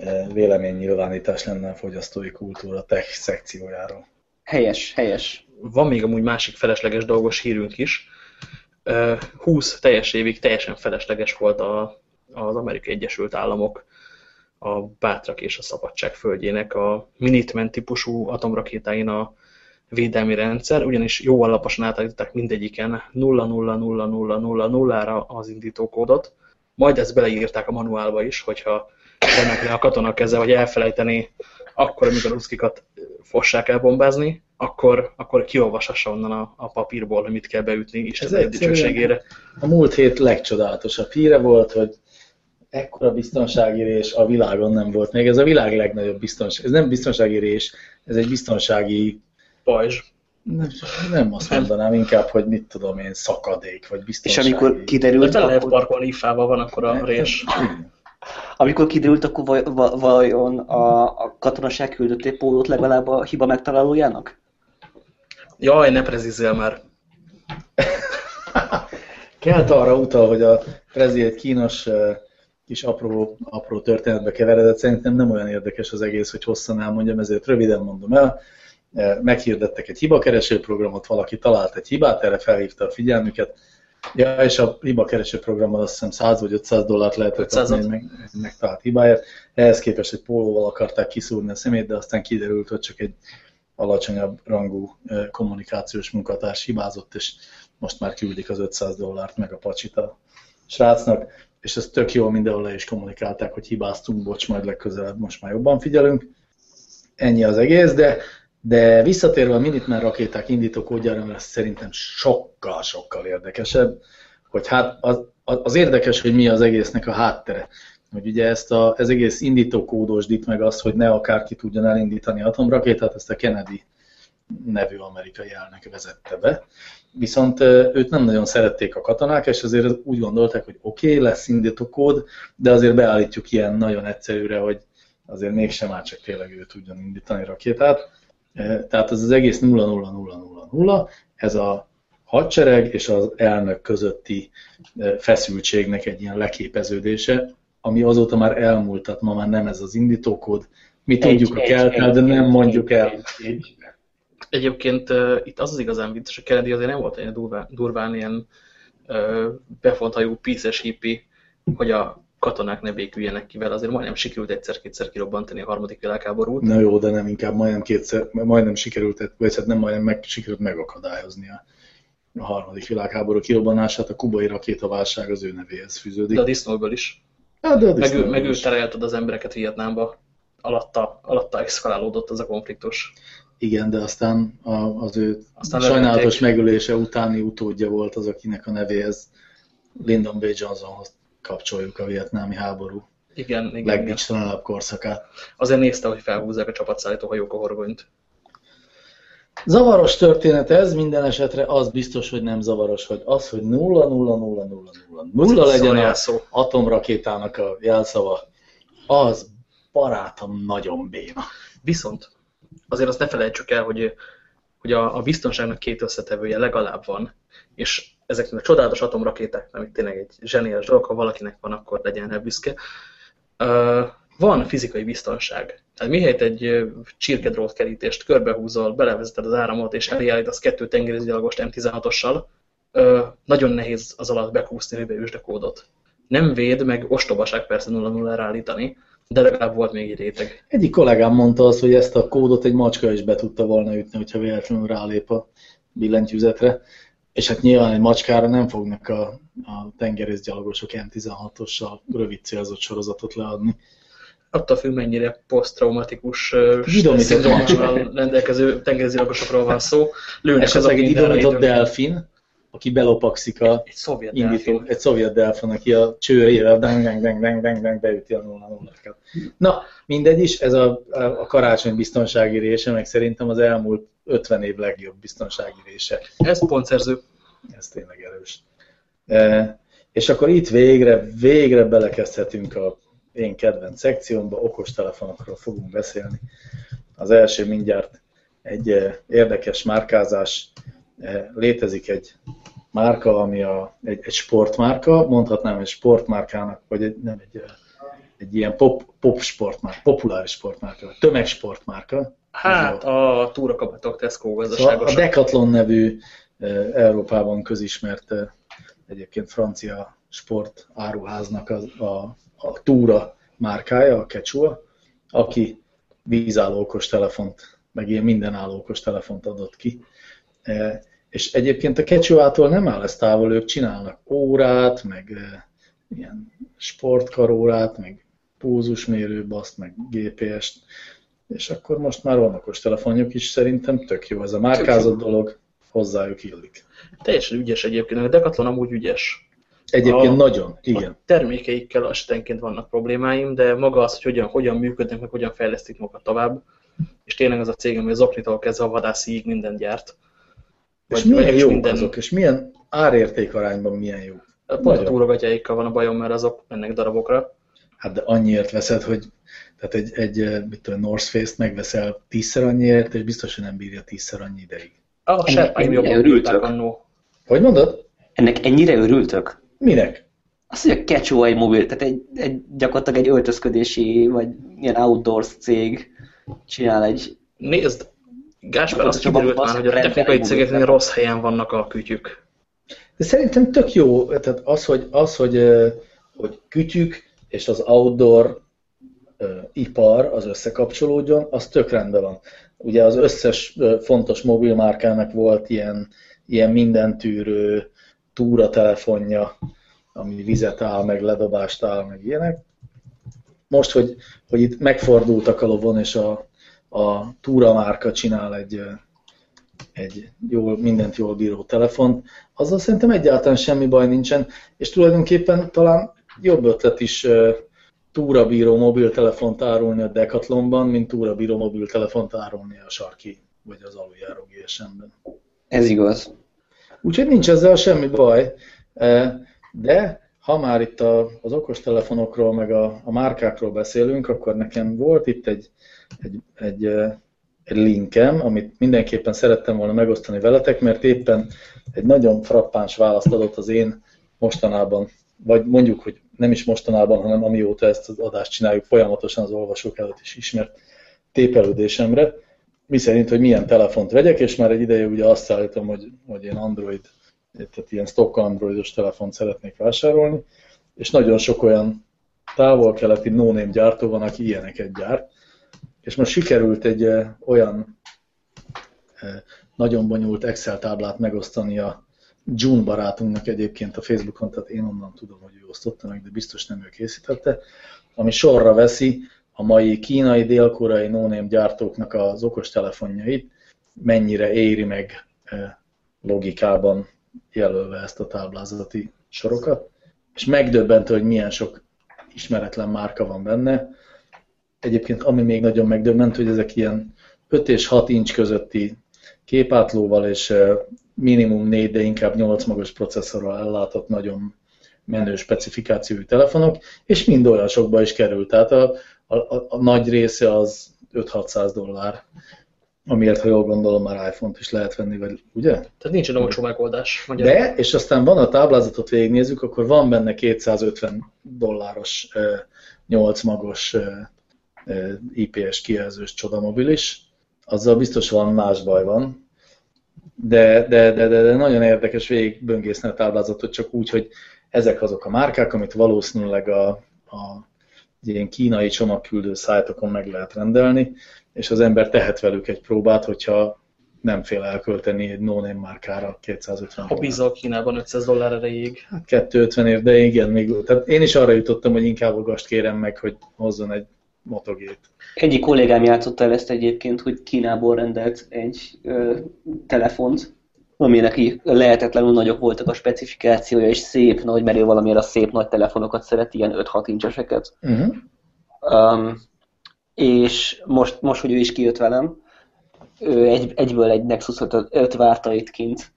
eh, véleménynyilvánítás lenne a fogyasztói kultúra tech szekciójáról. Helyes, helyes. Van még amúgy másik felesleges dolgos hírünk is. Ö, 20 teljes évig teljesen felesleges volt a, az Amerikai Egyesült Államok a bátrak és a szabadság földjének a Minuteman típusú atomrakétáin a védelmi rendszer, ugyanis jó alaposan átállították mindegyiken 00000-ra az indítókódot, majd ezt beleírták a manuálba is, hogyha remek le a katona keze, vagy elfelejteni akkor, amikor ruszkikat fossák el bombázni, akkor, akkor kiolvashassa onnan a, a papírból, hogy mit kell beütni Isten Ez egy dicsőségére. A múlt hét legcsodálatosabb híre volt, hogy ekkora biztonsági rés a világon nem volt még. Ez a világ legnagyobb biztonság. Ez nem biztonsági rés, ez egy biztonsági Pajzs. nem, nem azt mondanám, inkább, hogy mit tudom én, szakadék, vagy És biztonsági... amikor Mert kiderült, el lehet parkolni ifával, van akkor a rés. Amikor kiderült, akkor vaj- va- vajon a, a katonaság küldött egy pólót legalább a hiba megtalálójának? Jaj, ne prezizél már. Kelt arra utal, hogy a Prezi egy kínos kis apró, apró történetbe keveredett. Szerintem nem olyan érdekes az egész, hogy hosszan elmondjam, ezért röviden mondom el. Meghirdettek egy hibakereső programot, valaki talált egy hibát, erre felhívta a figyelmüket. Ja, és a hibakereső programban azt hiszem 100 vagy 500 dollárt lehetett kapni meg, megtalált hibáért. Ehhez képest egy pólóval akarták kiszúrni a szemét, de aztán kiderült, hogy csak egy alacsonyabb rangú kommunikációs munkatárs hibázott, és most már küldik az 500 dollárt meg a pacsit a srácnak, és ez tök jó, mindenhol le is kommunikálták, hogy hibáztunk, bocs, majd legközelebb most már jobban figyelünk. Ennyi az egész, de, de visszatérve a Minuteman rakéták indító kódjára, mert szerintem sokkal-sokkal érdekesebb, hogy hát az, az érdekes, hogy mi az egésznek a háttere. Hogy ugye ezt a, ez egész indító kódosdít meg azt, hogy ne akárki tudjon elindítani atomrakétát, ezt a Kennedy nevű amerikai elnök vezette be. Viszont őt nem nagyon szerették a katonák, és azért úgy gondolták, hogy oké, okay, lesz indítókód, de azért beállítjuk ilyen nagyon egyszerűre, hogy azért mégsem már csak tényleg ő tudjon indítani rakétát. Tehát ez az egész 00000, ez a hadsereg és az elnök közötti feszültségnek egy ilyen leképeződése, ami azóta már elmúlt, tehát ma már nem ez az indítókód. Mi egy, tudjuk egy, a keltel, de nem mondjuk el. Egy, egy, Egyébként uh, itt az az igazán vicces, hogy Kennedy azért nem volt egy durván, durván ilyen uh, befonthajú píszes hippi, hogy a katonák ne béküljenek ki vele, azért majdnem sikerült egyszer-kétszer kirobbantani a harmadik világháborút. Na jó, de nem inkább majdnem kétszer, majdnem sikerült, vagy hát nem majdnem meg, sikerült megakadályozni a, a harmadik világháború kirobbanását, a kubai rakétaválság az ő nevéhez fűződik. De a disznóból is. Ja, de meg, ő, meg ő terelted az embereket Vietnámba, alatta, alatta eszkalálódott az a konfliktus. Igen, de aztán a, az ő aztán sajnálatos leveték. megölése utáni utódja volt az, akinek a nevéhez Lyndon B. Johnsonhoz kapcsoljuk a vietnámi háború igen, igen, legbicslanabb korszakát. Azért nézte, hogy felhúzzák a csapatszállító hajók a horgonyt. Zavaros történet ez, minden esetre az biztos, hogy nem zavaros, hogy az, hogy 0 0 0 0 0 0 legyen a atomrakétának a jelszava, az barátom nagyon béna. Viszont azért azt ne felejtsük el, hogy, hogy a, a biztonságnak két összetevője legalább van, és ezeknek a csodálatos atomrakétáknak, amit tényleg egy zseniális dolog, ha valakinek van, akkor legyen el büszke. Van fizikai biztonság. Tehát mihelyt egy csirkedrót kerítést körbehúzol, belevezeted az áramot, és elállítasz kettő tengerészgyalogost M16-ossal, nagyon nehéz az alatt bekúszni, hogy beüsd a kódot. Nem véd, meg ostobaság persze 0-0-ra állítani, de legalább volt még egy réteg. Egyik kollégám mondta azt, hogy ezt a kódot egy macska is be tudta volna ütni, hogyha véletlenül rálép a billentyűzetre. És hát nyilván egy macskára nem fognak a, a tengerészgyalogosok M16-ossal rövid célzott sorozatot leadni. Attól függ, mennyire posztraumatikus szindrómával rendelkező tengerészgyalogosokról van szó. Lőnek Esetleg egy idomított delfin, aki belopakszik a egy szovjet indító, delfin. egy szovjet delfin, aki a csőrével bang, bang, bang, bang, bang, bang, beüti a nulla nullákat. Na, mindegy is, ez a, a karácsony biztonsági része, meg szerintem az elmúlt 50 év legjobb biztonsági része. Ez pontszerző. Ez tényleg erős. E, és akkor itt végre, végre belekezdhetünk a én kedvenc szekciómba, okostelefonokról fogunk beszélni. Az első mindjárt egy e, érdekes márkázás, e, létezik egy márka, ami a, egy, egy sportmárka, mondhatnám egy sportmárkának, vagy egy, nem egy, egy ilyen pop, pop sportmárka, populáris sportmárka, tömegsportmárka. Hát a, a túrakabatok Tesco gazdaságosak. Szóval a Decathlon nevű Európában közismert egyébként francia sport áruháznak a, a, a túra márkája, a Quechua, aki vízálló okos telefont, meg ilyen mindenálló okos telefont adott ki. És egyébként a Kecsőától nem áll ez távol, ők csinálnak órát, meg e, ilyen sportkarórát, meg pózusmérő baszt, meg GPS-t, és akkor most már van telefonjuk is, szerintem tök jó ez a márkázott dolog, hozzájuk illik. Teljesen ügyes egyébként, a Decathlon amúgy ügyes. Egyébként a, nagyon, igen. A termékeikkel esetenként vannak problémáim, de maga az, hogy hogyan, hogyan működnek, meg hogyan fejlesztik magukat tovább, és tényleg az a cég, ami az Oknitól kezdve a vadászig mindent gyárt. És vagy, milyen jók minden... azok, és milyen árérték arányban milyen jó. Pont a túrogatjáikkal van a bajom, mert azok mennek darabokra. Hát de annyiért veszed, hogy tehát egy, egy mit tudom, North Face-t megveszel tízszer annyiért, és biztos, hogy nem bírja tízszer annyi ideig. A serpáim jobban bírták annó. Hogy mondod? Ennek ennyire örültök? Minek? Azt, hogy a Catch egy mobil, tehát egy, egy, gyakorlatilag egy öltözködési, vagy ilyen outdoors cég csinál egy... Nézd, Gáspár, azt kiderült már, hogy a technikai cégeknél rossz helyen vannak a kütyük. De szerintem tök jó, tehát az, hogy, az, hogy, hogy kütyük és az outdoor ipar az összekapcsolódjon, az tök rendben van. Ugye az összes fontos mobilmárkának volt ilyen, ilyen mindentűrő túra telefonja, ami vizet áll, meg ledobást áll, meg ilyenek. Most, hogy, hogy itt megfordultak a lovon, és a, a túra márka csinál egy, egy jól, mindent jól bíró telefont, azzal szerintem egyáltalán semmi baj nincsen, és tulajdonképpen talán jobb ötlet is túrabíró mobiltelefont árulni a Decathlonban, mint túrabíró mobiltelefont árulni a sarki vagy az aluljáró GSM-ben. Ez igaz. Úgyhogy nincs ezzel semmi baj, de ha már itt az okostelefonokról, meg a, a márkákról beszélünk, akkor nekem volt itt egy, egy, egy, egy linkem, amit mindenképpen szerettem volna megosztani veletek, mert éppen egy nagyon frappáns választ adott az én mostanában, vagy mondjuk, hogy nem is mostanában, hanem amióta ezt az adást csináljuk folyamatosan az olvasók előtt is ismert tépelődésemre, mi szerint, hogy milyen telefont vegyek, és már egy ideje ugye azt állítom, hogy, hogy én Android, tehát ilyen stock androidos telefont szeretnék vásárolni, és nagyon sok olyan távol-keleti no gyártó van, aki ilyeneket gyárt, és most sikerült egy olyan nagyon bonyolult Excel táblát megosztani a June barátunknak egyébként a Facebookon, tehát én onnan tudom, hogy ő osztotta meg, de biztos nem ő készítette, ami sorra veszi a mai kínai, dél-koreai no gyártóknak az okostelefonjait, mennyire éri meg logikában jelölve ezt a táblázati sorokat, és megdöbbentő, hogy milyen sok ismeretlen márka van benne. Egyébként ami még nagyon megdöbbentő, hogy ezek ilyen 5 és 6 incs közötti képátlóval és minimum 4, de inkább 8 magas processzorral ellátott nagyon menő specifikációi telefonok, és mind olyan sokba is került. Tehát a, a, a, a nagy része az 5-600 dollár, amiért, ha jól gondolom, már iPhone-t is lehet venni, vagy ugye? Tehát nincs egy olcsó megoldás. Magyar. De, és aztán van a táblázatot végignézzük, akkor van benne 250 dolláros 8 magos IPS kijelzős csodamobil is, azzal biztos van más baj van, de, de, de, de, de nagyon érdekes végigböngészni a táblázatot csak úgy, hogy ezek azok a márkák, amit valószínűleg a, a ilyen kínai csomagküldő szájtokon meg lehet rendelni, és az ember tehet velük egy próbát, hogyha nem fél elkölteni egy no márkára 250 Ha bízol Kínában 500 dollár erejéig. Hát 250 ér, de igen, még, tehát én is arra jutottam, hogy inkább a gast kérem meg, hogy hozzon egy motogét. Egyik kollégám játszotta el ezt egyébként, hogy Kínából rendelt egy ö, telefont, ami neki lehetetlenül nagyok voltak a specifikációja, és szép nagy, mert ő valamiért a szép nagy telefonokat szeret, ilyen 5-6 incseseket. Uh-huh. Um, és most, most, hogy ő is kijött velem, ő egy, egyből egy Nexus 5, 5 várta itt kint,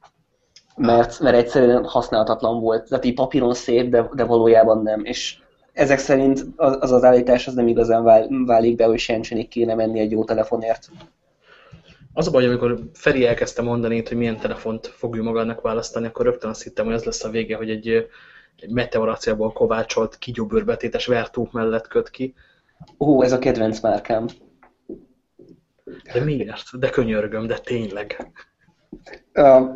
mert, mert egyszerűen használhatatlan volt. Tehát így papíron szép, de, de valójában nem. És ezek szerint az az, az állítás az nem igazán válik be, hogy Shenzhenig kéne menni egy jó telefonért. Az a baj, amikor Feri elkezdte mondani, hogy milyen telefont fogjuk magának választani, akkor rögtön azt hittem, hogy az lesz a vége, hogy egy, egy meteoráciából kovácsolt kigyóbőrbetétes vertó mellett köt ki. Ó, ez a kedvenc márkám. De miért? De könyörgöm, de tényleg.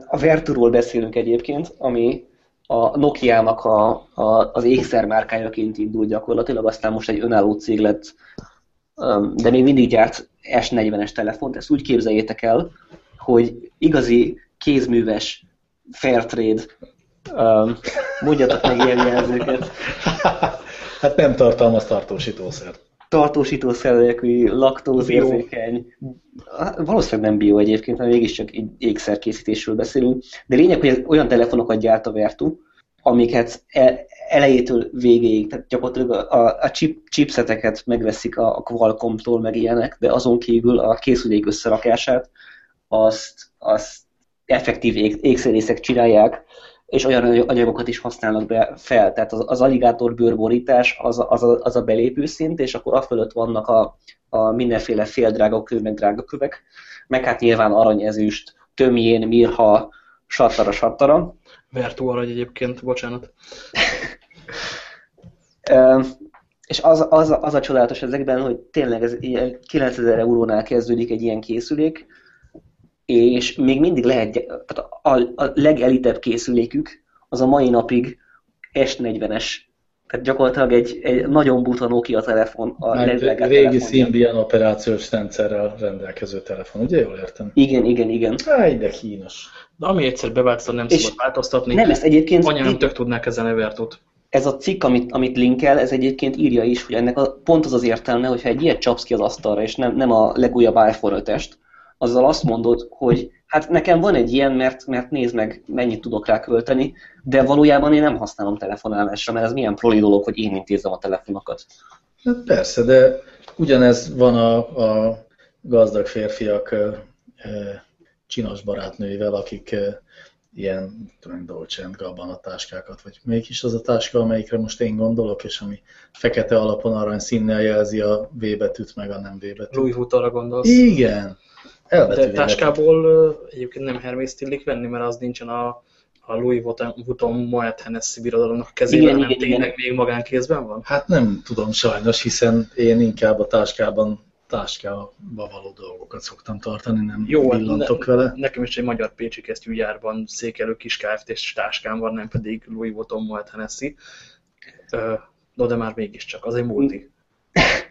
A Verturól beszélünk egyébként, ami a Nokia-nak a, a, az ékszermárkájaként indult gyakorlatilag, aztán most egy önálló cég lett, de még mindig gyárt S40-es telefont. Ezt úgy képzeljétek el, hogy igazi kézműves Fairtrade, mondjatok meg ilyen jelzőket. Hát nem tartalmaz tartósítószert tartósítószer nélküli, laktózérzékeny. Valószínűleg nem bio egyébként, mert mégiscsak ékszerkészítésről beszélünk. De lényeg, hogy olyan telefonokat gyárt a Vertu, amiket e, elejétől végéig, tehát gyakorlatilag a, a chip, chipseteket megveszik a, a Qualcomm-tól, meg ilyenek, de azon kívül a készülék összerakását azt, azt effektív ékszerészek csinálják, és olyan anyagokat is használnak be fel. Tehát az, az aligátor bőrborítás az, az, a, az a belépőszint, és akkor fölött vannak a, a mindenféle féldrága köv, meg drága kövek, meg hát nyilván aranyezüst, tömjén, mirha, Sattara, sattara. Vertu arra egyébként, bocsánat. És az, az, az a csodálatos ezekben, hogy tényleg ez ilyen 9000 eurónál kezdődik egy ilyen készülék, és még mindig lehet, tehát a, a legelitebb készülékük az a mai napig S40-es. Tehát gyakorlatilag egy, egy nagyon buta Nokia telefon. A Már régi. Symbian operációs rendszerrel rendelkező telefon, ugye jól értem? Igen, igen, igen. Háj, de kínos. De ami egyszer beváltoztat, nem És szabad változtatni. Nem, ezt egyébként Anyám tök tudná kezelni Vertut. ez a cikk, amit, amit linkel, ez egyébként írja is, hogy ennek a, pont az az értelme, hogyha egy ilyet csapsz ki az asztalra, és nem, nem a legújabb iPhone 5-est, azzal azt mondod, hogy hát nekem van egy ilyen, mert, mert nézd meg, mennyit tudok rá költeni, de valójában én nem használom telefonálásra, mert ez milyen proli dolog, hogy én intézem a telefonokat. Hát persze, de ugyanez van a, a gazdag férfiak csinos barátnőivel, akik ilyen tudom, Dolce Gabbana táskákat, vagy melyik is az a táska, amelyikre most én gondolok, és ami fekete alapon arany színnel jelzi a V betűt, meg a nem V betűt. Louis Vuittonra gondolsz. Igen! De Elbetűvé táskából ö, egyébként nem Hermes illik venni, mert az nincsen a, a Louis Vuitton, Moet Hennessy birodalomnak a kezében, Igen, hanem igen, tényleg igen. még magánkézben van? Hát nem tudom sajnos, hiszen én inkább a táskában táskába való dolgokat szoktam tartani, nem Jó, villantok ne, vele. nekem is egy magyar pécsi kesztyűgyárban székelő kis kft táskám van, nem pedig Louis Vuitton Moet Hennessy. No, de már mégiscsak, az egy multi.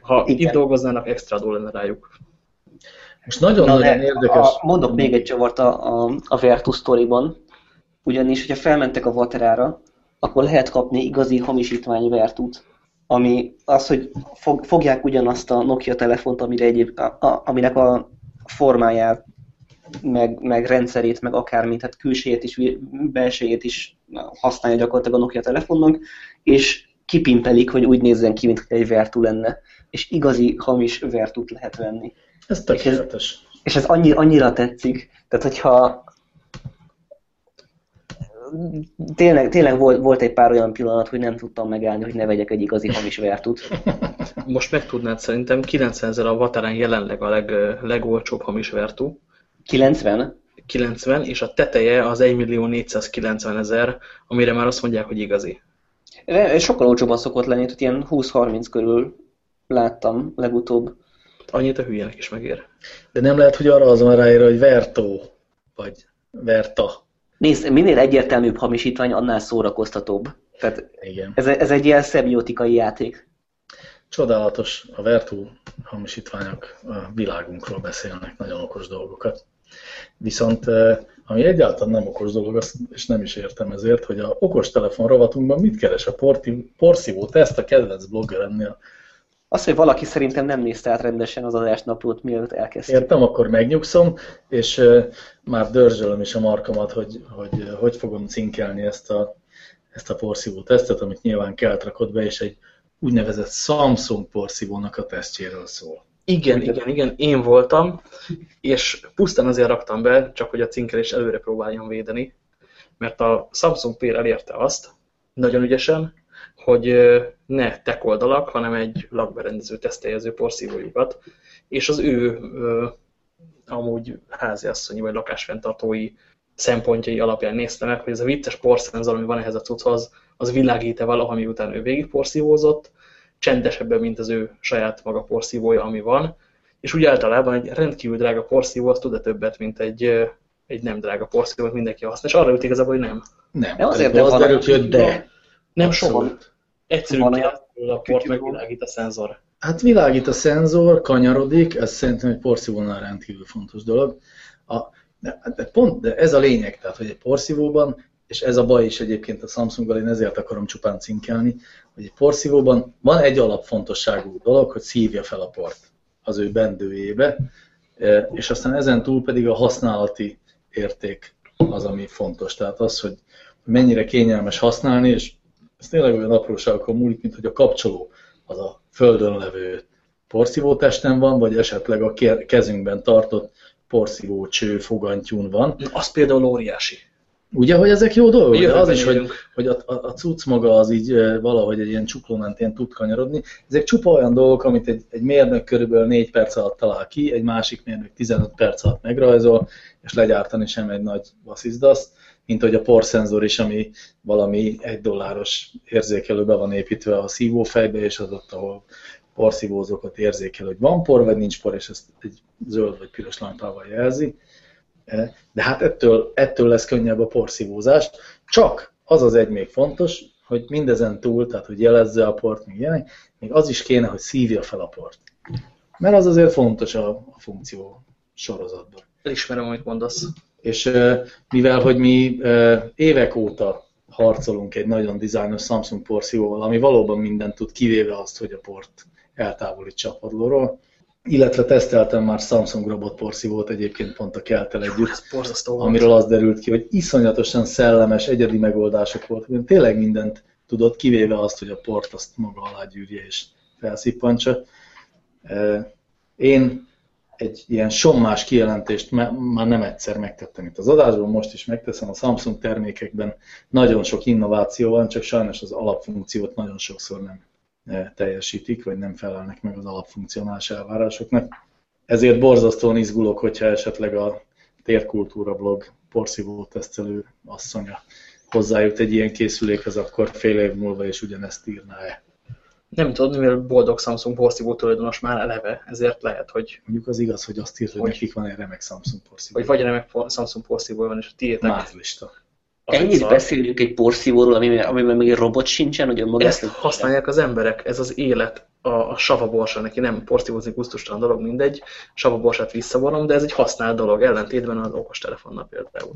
Ha Igen. itt dolgoznának, extra adó lenne rájuk. Na nagyon-nagyon de érdekes. A, mondok még egy csavart a, a, a Vertu sztoriban, ugyanis, hogyha felmentek a Vaterára, akkor lehet kapni igazi hamisítvány Vertut, ami az, hogy fog, fogják ugyanazt a Nokia telefont, amire egyéb, a, a, aminek a formáját, meg, meg rendszerét, meg akármit, tehát külsejét is, belsejét is használja gyakorlatilag a Nokia telefonnak, és kipimpelik, hogy úgy nézzen ki, mint egy Vertu lenne. És igazi hamis Vertut lehet venni. Ez tökéletes. És ez annyi, annyira tetszik, tehát hogyha tényleg, tényleg volt, volt egy pár olyan pillanat, hogy nem tudtam megállni, hogy ne vegyek egy igazi hamis vertut. Most meg tudnád szerintem, 90 ezer a Vaterán jelenleg a leg, legolcsóbb hamis Vertu, 90? 90, és a teteje az 1 millió 490 ezer, amire már azt mondják, hogy igazi. Ez sokkal olcsóban szokott lenni, tehát ilyen 20-30 körül láttam legutóbb. Annyit a hülyének is megér. De nem lehet, hogy arra az van ráírva, hogy Vertó, vagy Verta. Nézd, minél egyértelműbb hamisítvány, annál szórakoztatóbb. Tehát Igen. ez, ez egy ilyen szemiotikai játék. Csodálatos. A Vertó hamisítványok a világunkról beszélnek nagyon okos dolgokat. Viszont eh, ami egyáltalán nem okos dolog, és nem is értem ezért, hogy a okostelefon rovatunkban mit keres a porti, porszívó teszt a kedvenc bloggeremnél. Az, hogy valaki szerintem nem nézte át rendesen az adásnaplót, mielőtt elkezdtük. Értem, akkor megnyugszom, és már dörzsölöm is a markamat, hogy hogy, hogy fogom cinkelni ezt a, ezt a porszívó tesztet, amit nyilván kelt rakott be, és egy úgynevezett Samsung porszívónak a tesztjéről szól. Igen, igen, igen, én voltam, és pusztán azért raktam be, csak hogy a cinkelés előre próbáljon védeni, mert a Samsung Pay elérte azt, nagyon ügyesen, hogy ne tech oldalak, hanem egy lakberendező teszteljező porszívójukat, és az ő amúgy háziasszonyi vagy lakásfenntartói szempontjai alapján nézte meg, hogy ez a vicces porszenzor, ami van ehhez a cucchoz, az világít-e valaha, miután ő végig porszívózott, csendesebben, mint az ő saját maga porszívója, ami van, és úgy általában egy rendkívül drága porszívó az tud-e többet, mint egy, egy nem drága porszívó, amit mindenki használ, és arra jut igazából, hogy nem. Nem, Nem azért, de az van, derül ki, hogy de. Nem soha. Egyszerű Van olyan kiátszol a port, meg világít a szenzor. Hát világít a szenzor, kanyarodik, ez szerintem egy porszívónál rendkívül fontos dolog. A, de, de pont de ez a lényeg, tehát hogy egy porszívóban, és ez a baj is egyébként a Samsunggal, én ezért akarom csupán cinkelni, hogy egy porszívóban van egy alapfontosságú dolog, hogy szívja fel a port az ő bendőjébe, e, és aztán ezen túl pedig a használati érték az, ami fontos. Tehát az, hogy mennyire kényelmes használni, és ez tényleg olyan apróságokon múlik, mint hogy a kapcsoló az a földön levő porszívótesten van, vagy esetleg a ke- kezünkben tartott porszívó cső fogantyún van. Az például óriási. Ugye, hogy ezek jó dolgok? De Jövőben az is, hogy, hogy a, a, a cucc maga az így valahogy egy ilyen csukló mentén tud kanyarodni. Ezek csupa olyan dolgok, amit egy, egy mérnök körülbelül 4 perc alatt talál ki, egy másik mérnök 15 perc alatt megrajzol, és legyártani sem egy nagy vasszizdasz, mint hogy a porszenzor is, ami valami egy dolláros érzékelőbe van építve a szívófejbe, és az ott, ahol porszívózókat érzékel, hogy van por, vagy nincs por, és ezt egy zöld vagy piros lámpával jelzi. De hát ettől, ettől lesz könnyebb a porszívózás. Csak az az egy még fontos, hogy mindezen túl, tehát hogy jelezze a port, még ilyenek, még az is kéne, hogy szívja fel a port. Mert az azért fontos a, a funkció sorozatban. Elismerem, amit mondasz. És mivel, hogy mi évek óta harcolunk egy nagyon dizájnos Samsung porszívóval, ami valóban mindent tud, kivéve azt, hogy a port eltávolítsa a padlóról, illetve teszteltem már Samsung robot porszívót egyébként pont a keltel együtt, volt. amiről az derült ki, hogy iszonyatosan szellemes, egyedi megoldások voltak, tényleg mindent tudott, kivéve azt, hogy a port azt maga alá gyűrje és felszippantsa. Én egy ilyen sommás kijelentést már nem egyszer megtettem itt az adásban, most is megteszem, a Samsung termékekben nagyon sok innováció van, csak sajnos az alapfunkciót nagyon sokszor nem e, teljesítik, vagy nem felelnek meg az alapfunkcionális elvárásoknak. Ezért borzasztóan izgulok, hogyha esetleg a térkultúra blog porszívó tesztelő asszonya hozzájut egy ilyen készülékhez, akkor fél év múlva is ugyanezt írná-e. Nem tudom, mivel boldog Samsung porszívó tulajdonos már eleve, ezért lehet, hogy, Mondjuk az igaz, hogy azt írt, hogy Hogy? nekik van egy remek Samsung porszívó. hogy vagy remek Samsung porszívó van, és a tiétek. Mázlista. az egy Ennyit szar. beszélünk egy porszívóról, amiben, amiben még egy robot sincsen, hogy önmagát... Ezt használják az emberek, ez az élet. A, a savaborsa, neki nem porszívózni gusztustalan dolog, mindegy, savaborsát visszavonom, de ez egy használt dolog, ellentétben az okostelefonnal például.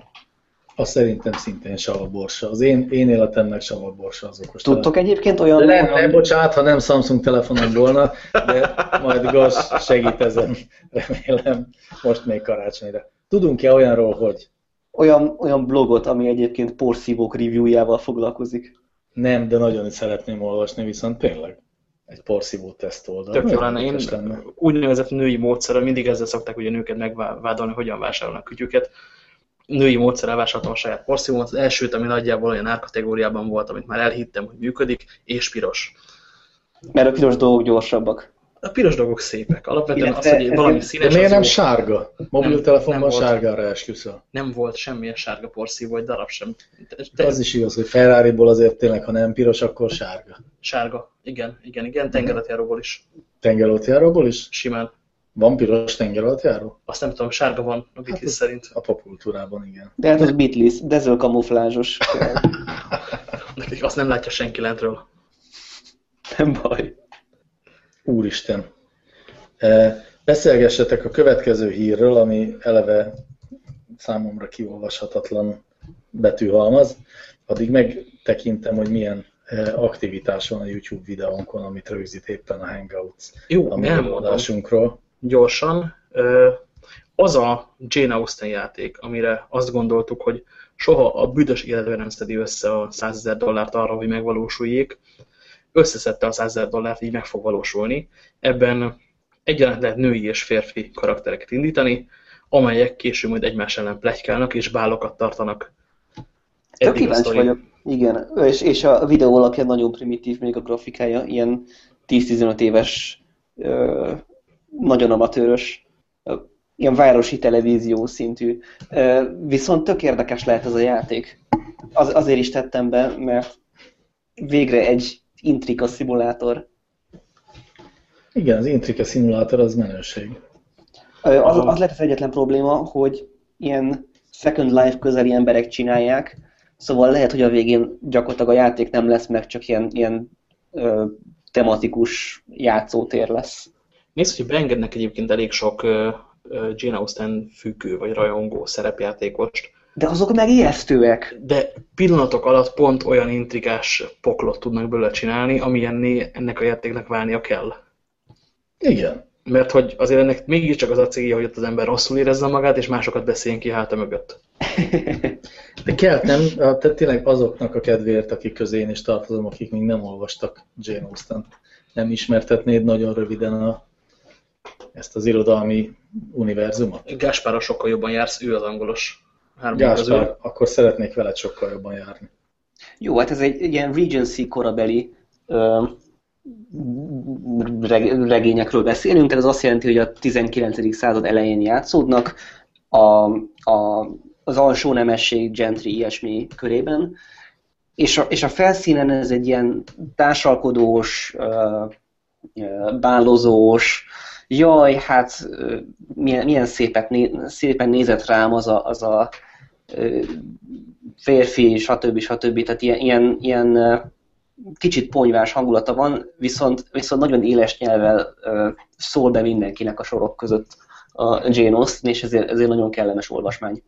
Azt szerintem szintén savaborsa. Az én, én életemnek savaborsa az okos Tudtok egyébként olyan... Lenne, olyan- bocsánat, ha nem Samsung telefonom volna, de majd Gas segít ezen, remélem, most még karácsonyra. Tudunk-e olyanról, hogy olyan, olyan blogot, ami egyébként porszívók reviewjával foglalkozik. nem, de nagyon szeretném olvasni, viszont tényleg egy porszívó teszt oldal. Tök jó lenne. Én lenne. úgynevezett női módszerrel, mindig ezzel szokták ugye a nőket megvádolni, hogyan vásárolnak kütyüket. Női módszerrel vásároltam a saját porszívómat. Az elsőt, ami nagyjából olyan árkategóriában volt, amit már elhittem, hogy működik, és piros. Mert a piros dolgok gyorsabbak. A piros dolgok szépek. Alapvetően Illetve az, hogy ez- valami de színes, De miért az nem jó. sárga? Nem Mobiltelefonban volt. sárgára esküszöl. nem volt semmilyen sárga porszívó, egy darab sem. De, de Az is igaz, hogy Ferrari-ból azért tényleg, ha nem piros, akkor sárga. sárga. Igen, igen, igen. Tengeretjáróból is. Tengeralattjáróból is? Simán. Van piros tengeralattjáró? Azt nem tudom, sárga van a Beatles Hát szerint. A popkultúrában, igen. De hát az Beatles, dezel kamuflázsos. Nekik azt nem látja senki lentről. Nem baj. Úristen. E, Beszélgessetek a következő hírről, ami eleve számomra kiolvashatatlan betűhalmaz. Addig megtekintem, hogy milyen e, aktivitás van a YouTube videónkon, amit rögzít éppen a Hangouts Jó, a nem mi mondom. adásunkról. Gyorsan. Az a Jane Austen játék, amire azt gondoltuk, hogy soha a büdös életben nem szedi össze a 100 ezer dollárt arra, hogy megvalósuljék, összeszedte a 100 ezer dollárt, így meg fog valósulni. Ebben egyaránt lehet női és férfi karaktereket indítani, amelyek később majd egymás ellen plegykálnak és bálokat tartanak. Eddig kíváncsi vagyok. Igen, és, és a videó alapján nagyon primitív még a grafikája, ilyen 10-15 éves, ö, nagyon amatőrös, ilyen városi televízió szintű. Viszont tök érdekes lehet ez a játék. Az, azért is tettem be, mert végre egy intrika szimulátor. Igen, az Intrika szimulátor az menőség. Az, az lehet az egyetlen probléma, hogy ilyen Second Life közeli emberek csinálják, szóval lehet, hogy a végén gyakorlatilag a játék nem lesz meg, csak ilyen, ilyen ö, tematikus játszótér lesz. Nézd, hogy beengednek egyébként elég sok Jane Austen függő vagy rajongó szerepjátékost, De azok meg ijesztőek. de pillanatok alatt pont olyan intrigás poklot tudnak belőle csinálni, amilyenné ennek a játéknak válnia kell. Igen. Mert hogy azért ennek mégiscsak az a célja, hogy ott az ember rosszul érezze magát, és másokat beszéljen ki háta mögött. De kell, nem? Tehát tényleg azoknak a kedvéért, akik közé én is tartozom, akik még nem olvastak Jane austen Nem ismertetnéd nagyon röviden a, ezt az irodalmi univerzumot? Gáspára sokkal jobban jársz, ő az angolos. három Gáspár, közül. akkor szeretnék veled sokkal jobban járni. Jó, hát ez egy ilyen Regency korabeli ö, reg, regényekről beszélünk, tehát ez azt jelenti, hogy a 19. század elején játszódnak, a, a, az alsó nemesség, gentry, ilyesmi körében, és a, és a felszínen ez egy ilyen társalkodós, ö, ö, bálozós, jaj, hát milyen, milyen szépet, né, szépen nézett rám az a, az a férfi, stb. stb. Tehát ilyen, ilyen, ilyen kicsit ponyvás hangulata van, viszont, viszont nagyon éles nyelvvel ö, szól be mindenkinek a sorok között a Jane Austen, és ezért, ezért nagyon kellemes olvasmány.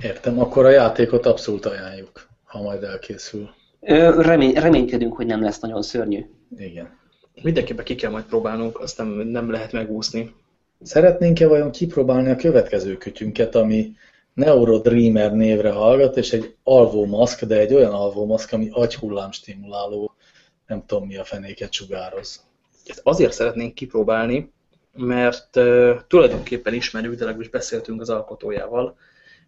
Értem, akkor a játékot abszolút ajánljuk, ha majd elkészül. Remény, reménykedünk, hogy nem lesz nagyon szörnyű. Igen. Mindenképpen ki kell majd próbálnunk, azt nem, nem lehet megúszni. Szeretnénk-e vajon kipróbálni a következő kütyünket, ami Neurodreamer névre hallgat, és egy alvómaszk, de egy olyan alvómaszk, ami agyhullámstimuláló, nem tudom mi a fenéket sugároz. Ezt azért szeretnénk kipróbálni, mert uh, tulajdonképpen ismerjük, de legalábbis beszéltünk az alkotójával.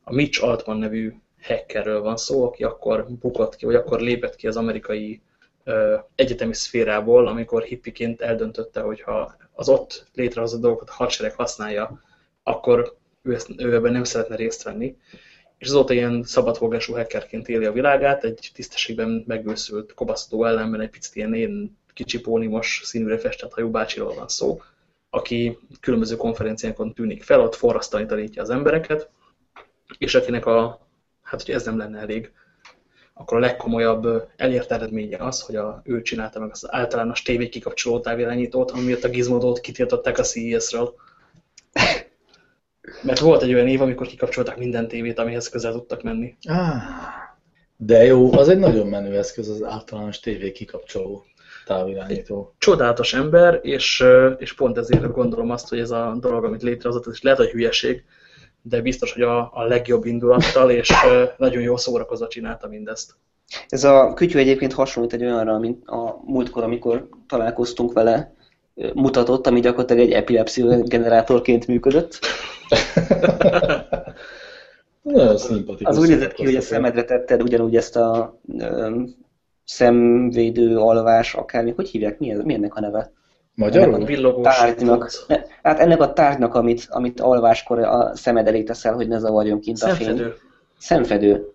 A Mitch Altman nevű hackerről van szó, aki akkor bukott ki, vagy akkor lépett ki az amerikai egyetemi szférából, amikor hippiként eldöntötte, hogy ha az ott létrehozott dolgokat a hadsereg használja, akkor ő, ezt, ő ebben nem szeretne részt venni. És azóta ilyen szabadfogású hackerként éli a világát, egy tisztességben megőszült kobasztó ellenben egy picit ilyen, ilyen kicsi pónimos színűre festett hajú bácsiról van szó, aki különböző konferenciákon tűnik fel, ott forrasztani tanítja az embereket, és akinek a, hát hogy ez nem lenne elég, akkor a legkomolyabb elért eredménye az, hogy a, ő csinálta meg az általános tévé kikapcsoló távirányítót, ami miatt a gizmodót kitiltották a CES-ről. Mert volt egy olyan év, amikor kikapcsolták minden tévét, amihez közel tudtak menni. Ah, de jó, az egy nagyon menő eszköz, az általános tévé kikapcsoló távirányító. Csodálatos ember, és, és pont ezért gondolom azt, hogy ez a dolog, amit létrehozott, is lehet, hogy hülyeség, de biztos, hogy a, a legjobb indulattal, és nagyon jó szórakozva csinálta mindezt. Ez a kütyű egyébként hasonlít egy olyanra, mint a múltkor, amikor találkoztunk vele, mutatott, ami gyakorlatilag egy epilepszió generátorként működött. Nagyon szimpatikus. Az úgy nézett ki, hogy a szemedre tetted ugyanúgy ezt a ö, szemvédő, alvás, akármi, hogy hívják, mi, ez, mi ennek a neve? Magyarul? Ennek a villogós tárgynak, ne, hát ennek a tárgynak, amit, amit alváskor a szemed elé teszel, hogy ne zavarjon kint a fény. Szemfedő. Szemfedő.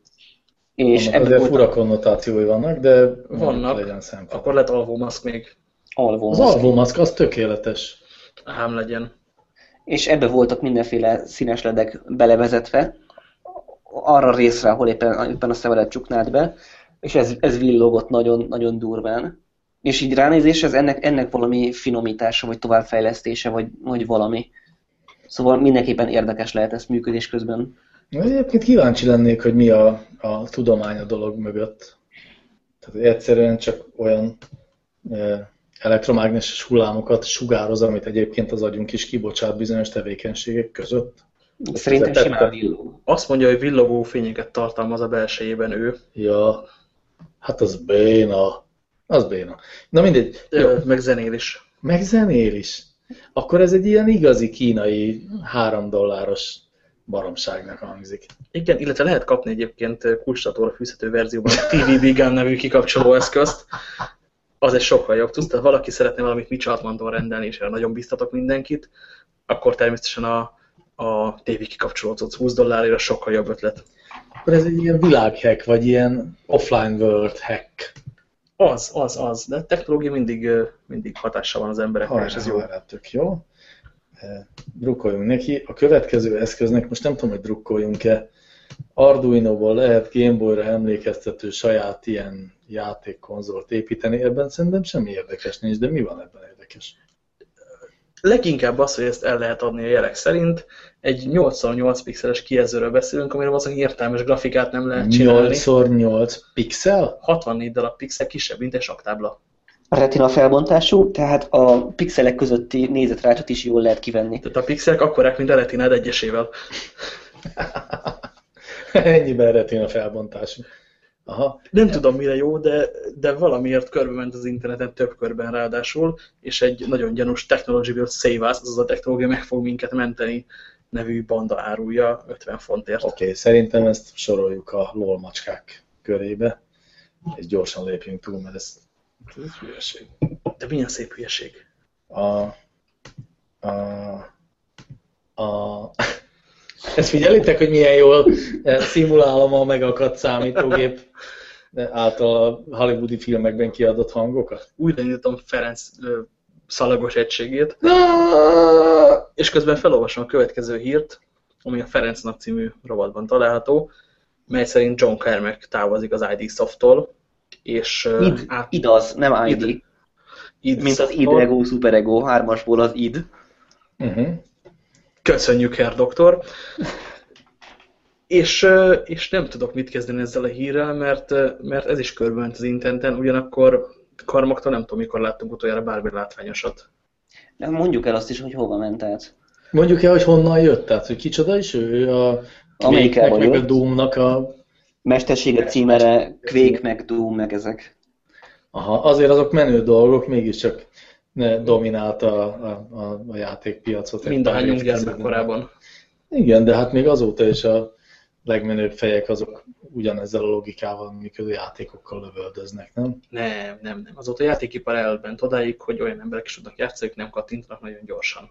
És Annak azért fura konnotációi vannak, de Vannak. legyen szemfedő. Akkor lett alvómaszk még. alvó. Az alvómaszk az tökéletes. Ám legyen. és ebbe voltak mindenféle színes ledek belevezetve, arra részre, ahol éppen, éppen a szemedet csuknád be, és ez, ez villogott nagyon, nagyon durván. És így ránézés, ez ennek, ennek valami finomítása, vagy továbbfejlesztése, vagy, vagy valami. Szóval mindenképpen érdekes lehet ezt működés közben. Egyébként kíváncsi lennék, hogy mi a, a tudomány a dolog mögött. Tehát egyszerűen csak olyan e, elektromágneses hullámokat sugároz, amit egyébként az agyunk is kibocsát bizonyos tevékenységek között. Szerintem Közepette. simán villog. Azt mondja, hogy villogó fényeket tartalmaz a belsejében ő. Ja, hát az béna. Az béna. Na mindegy. Jó. Meg zenél is. Meg zenél is. Akkor ez egy ilyen igazi kínai három dolláros baromságnak hangzik. Igen, illetve lehet kapni egyébként kulcsatóra fűzhető verzióban a TV Big Gun nevű kikapcsoló eszközt. Az egy sokkal jobb tudsz, tehát valaki szeretne valamit Mitch Altmantól rendelni, és erre nagyon biztatok mindenkit, akkor természetesen a, a TV kikapcsolót tudsz 20 dollárért, az sokkal jobb ötlet. Akkor ez egy ilyen világhack, vagy ilyen offline world hack. Az, az, az. De a technológia mindig, mindig hatással van az emberekre, és ez jó. Hajrá, tök jó. Drukkoljunk neki. A következő eszköznek, most nem tudom, hogy drukkoljunk-e, Arduino-ból lehet Gameboy-ra emlékeztető saját ilyen játékkonzolt építeni. Ebben szerintem semmi érdekes nincs, de mi van ebben érdekes? Leginkább az, hogy ezt el lehet adni a jelek szerint. Egy 8x8 pixeles kijelzőről beszélünk, amire azon értelmes grafikát nem lehet csinálni. 8x8 pixel? 64 darab pixel kisebb, mint egy saktábla. Retina felbontású, tehát a pixelek közötti nézetrácsot is jól lehet kivenni. Tehát a pixelek akkorák, mint a retinád egyesével. Ennyiben retina felbontású. Aha. Nem tudom, mire jó, de, de valamiért körbe ment az interneten több körben ráadásul, és egy nagyon gyanús technology will save us, azaz a technológia meg fog minket menteni nevű banda árulja 50 fontért. Oké, okay, szerintem ezt soroljuk a lol macskák körébe, és gyorsan lépjünk túl, mert ez, ez hülyeség. De milyen szép hülyeség. A, a, a, ezt figyelitek, hogy milyen jól szimulálom a megakadt számítógép által a hollywoodi filmekben kiadott hangokat? Úgy leírtam Ferenc ö, szalagos egységét, és közben felolvasom a következő hírt, ami a Ferencnak című rovatban található, mely szerint John Carmack távozik az ID Softtól, és id, át... id az, nem ID. id. id Mint az id ego, super ego, hármasból az id. Uh mhm. -huh. Köszönjük, Herr Doktor. És, és nem tudok mit kezdeni ezzel a hírrel, mert, mert ez is körbement az interneten, ugyanakkor karmaktól nem tudom, mikor láttunk utoljára bármi látványosat. De mondjuk el azt is, hogy hova ment át. Mondjuk el, hogy honnan jött, tehát hogy kicsoda is ő, a Quake meg a Doom-nak a... Mestersége címere, Quake meg Doom meg ezek. Aha, azért azok menő dolgok, mégiscsak dominált a, a, a, a játékpiacot. Mindahányunk gyermekkorában. Igen, de hát még azóta is a legmenőbb fejek azok ugyanezzel a logikával, amikor a játékokkal lövöldöznek, nem? Nem, nem, nem. Azóta a játékipar elbent odáig, hogy olyan emberek is tudnak játszani, nem kattintanak nagyon gyorsan.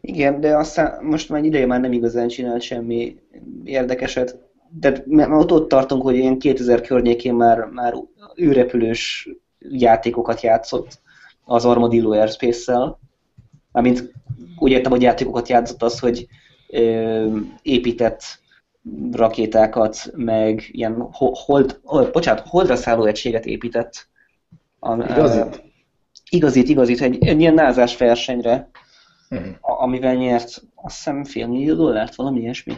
Igen, de aztán most már ideje már nem igazán csinált semmi érdekeset. De ott, ott tartunk, hogy ilyen 2000 környékén már, már űrrepülős játékokat játszott az Armadillo Airspace-szel. Mármint úgy értem, hogy játékokat játszott az, hogy ö, épített rakétákat, meg ilyen hold, hold, bocsánat, holdra szálló egységet épített. A, igazit? Uh, igazít, igazít, egy, egy ilyen názás versenyre, uh-huh. amivel nyert azt hiszem fél millió dollárt, valami ilyesmi.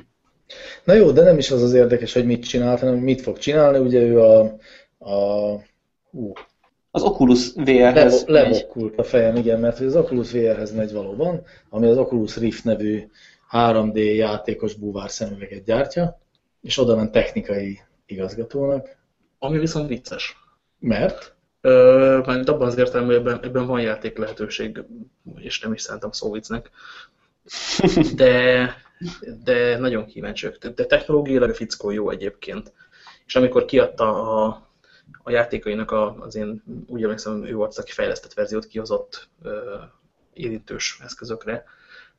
Na jó, de nem is az az érdekes, hogy mit csinált, hanem mit fog csinálni. Ugye ő a, a uh, az Oculus VR-hez Le, levokult a fejem, igen, mert az Oculus VR-hez megy valóban, ami az Oculus Rift nevű 3D játékos búvár szemüveget gyártja, és oda ment technikai igazgatónak. Ami viszont vicces. Mert? Ö, mert abban az értelemben, ebben, ebben van játék lehetőség, és nem is szántam szóvicnek. De, de nagyon kíváncsiak. De technológiailag a fickó jó egyébként. És amikor kiadta a, a játékainak a, az én, úgy emlékszem, ő volt aki fejlesztett verziót kihozott érintős eszközökre,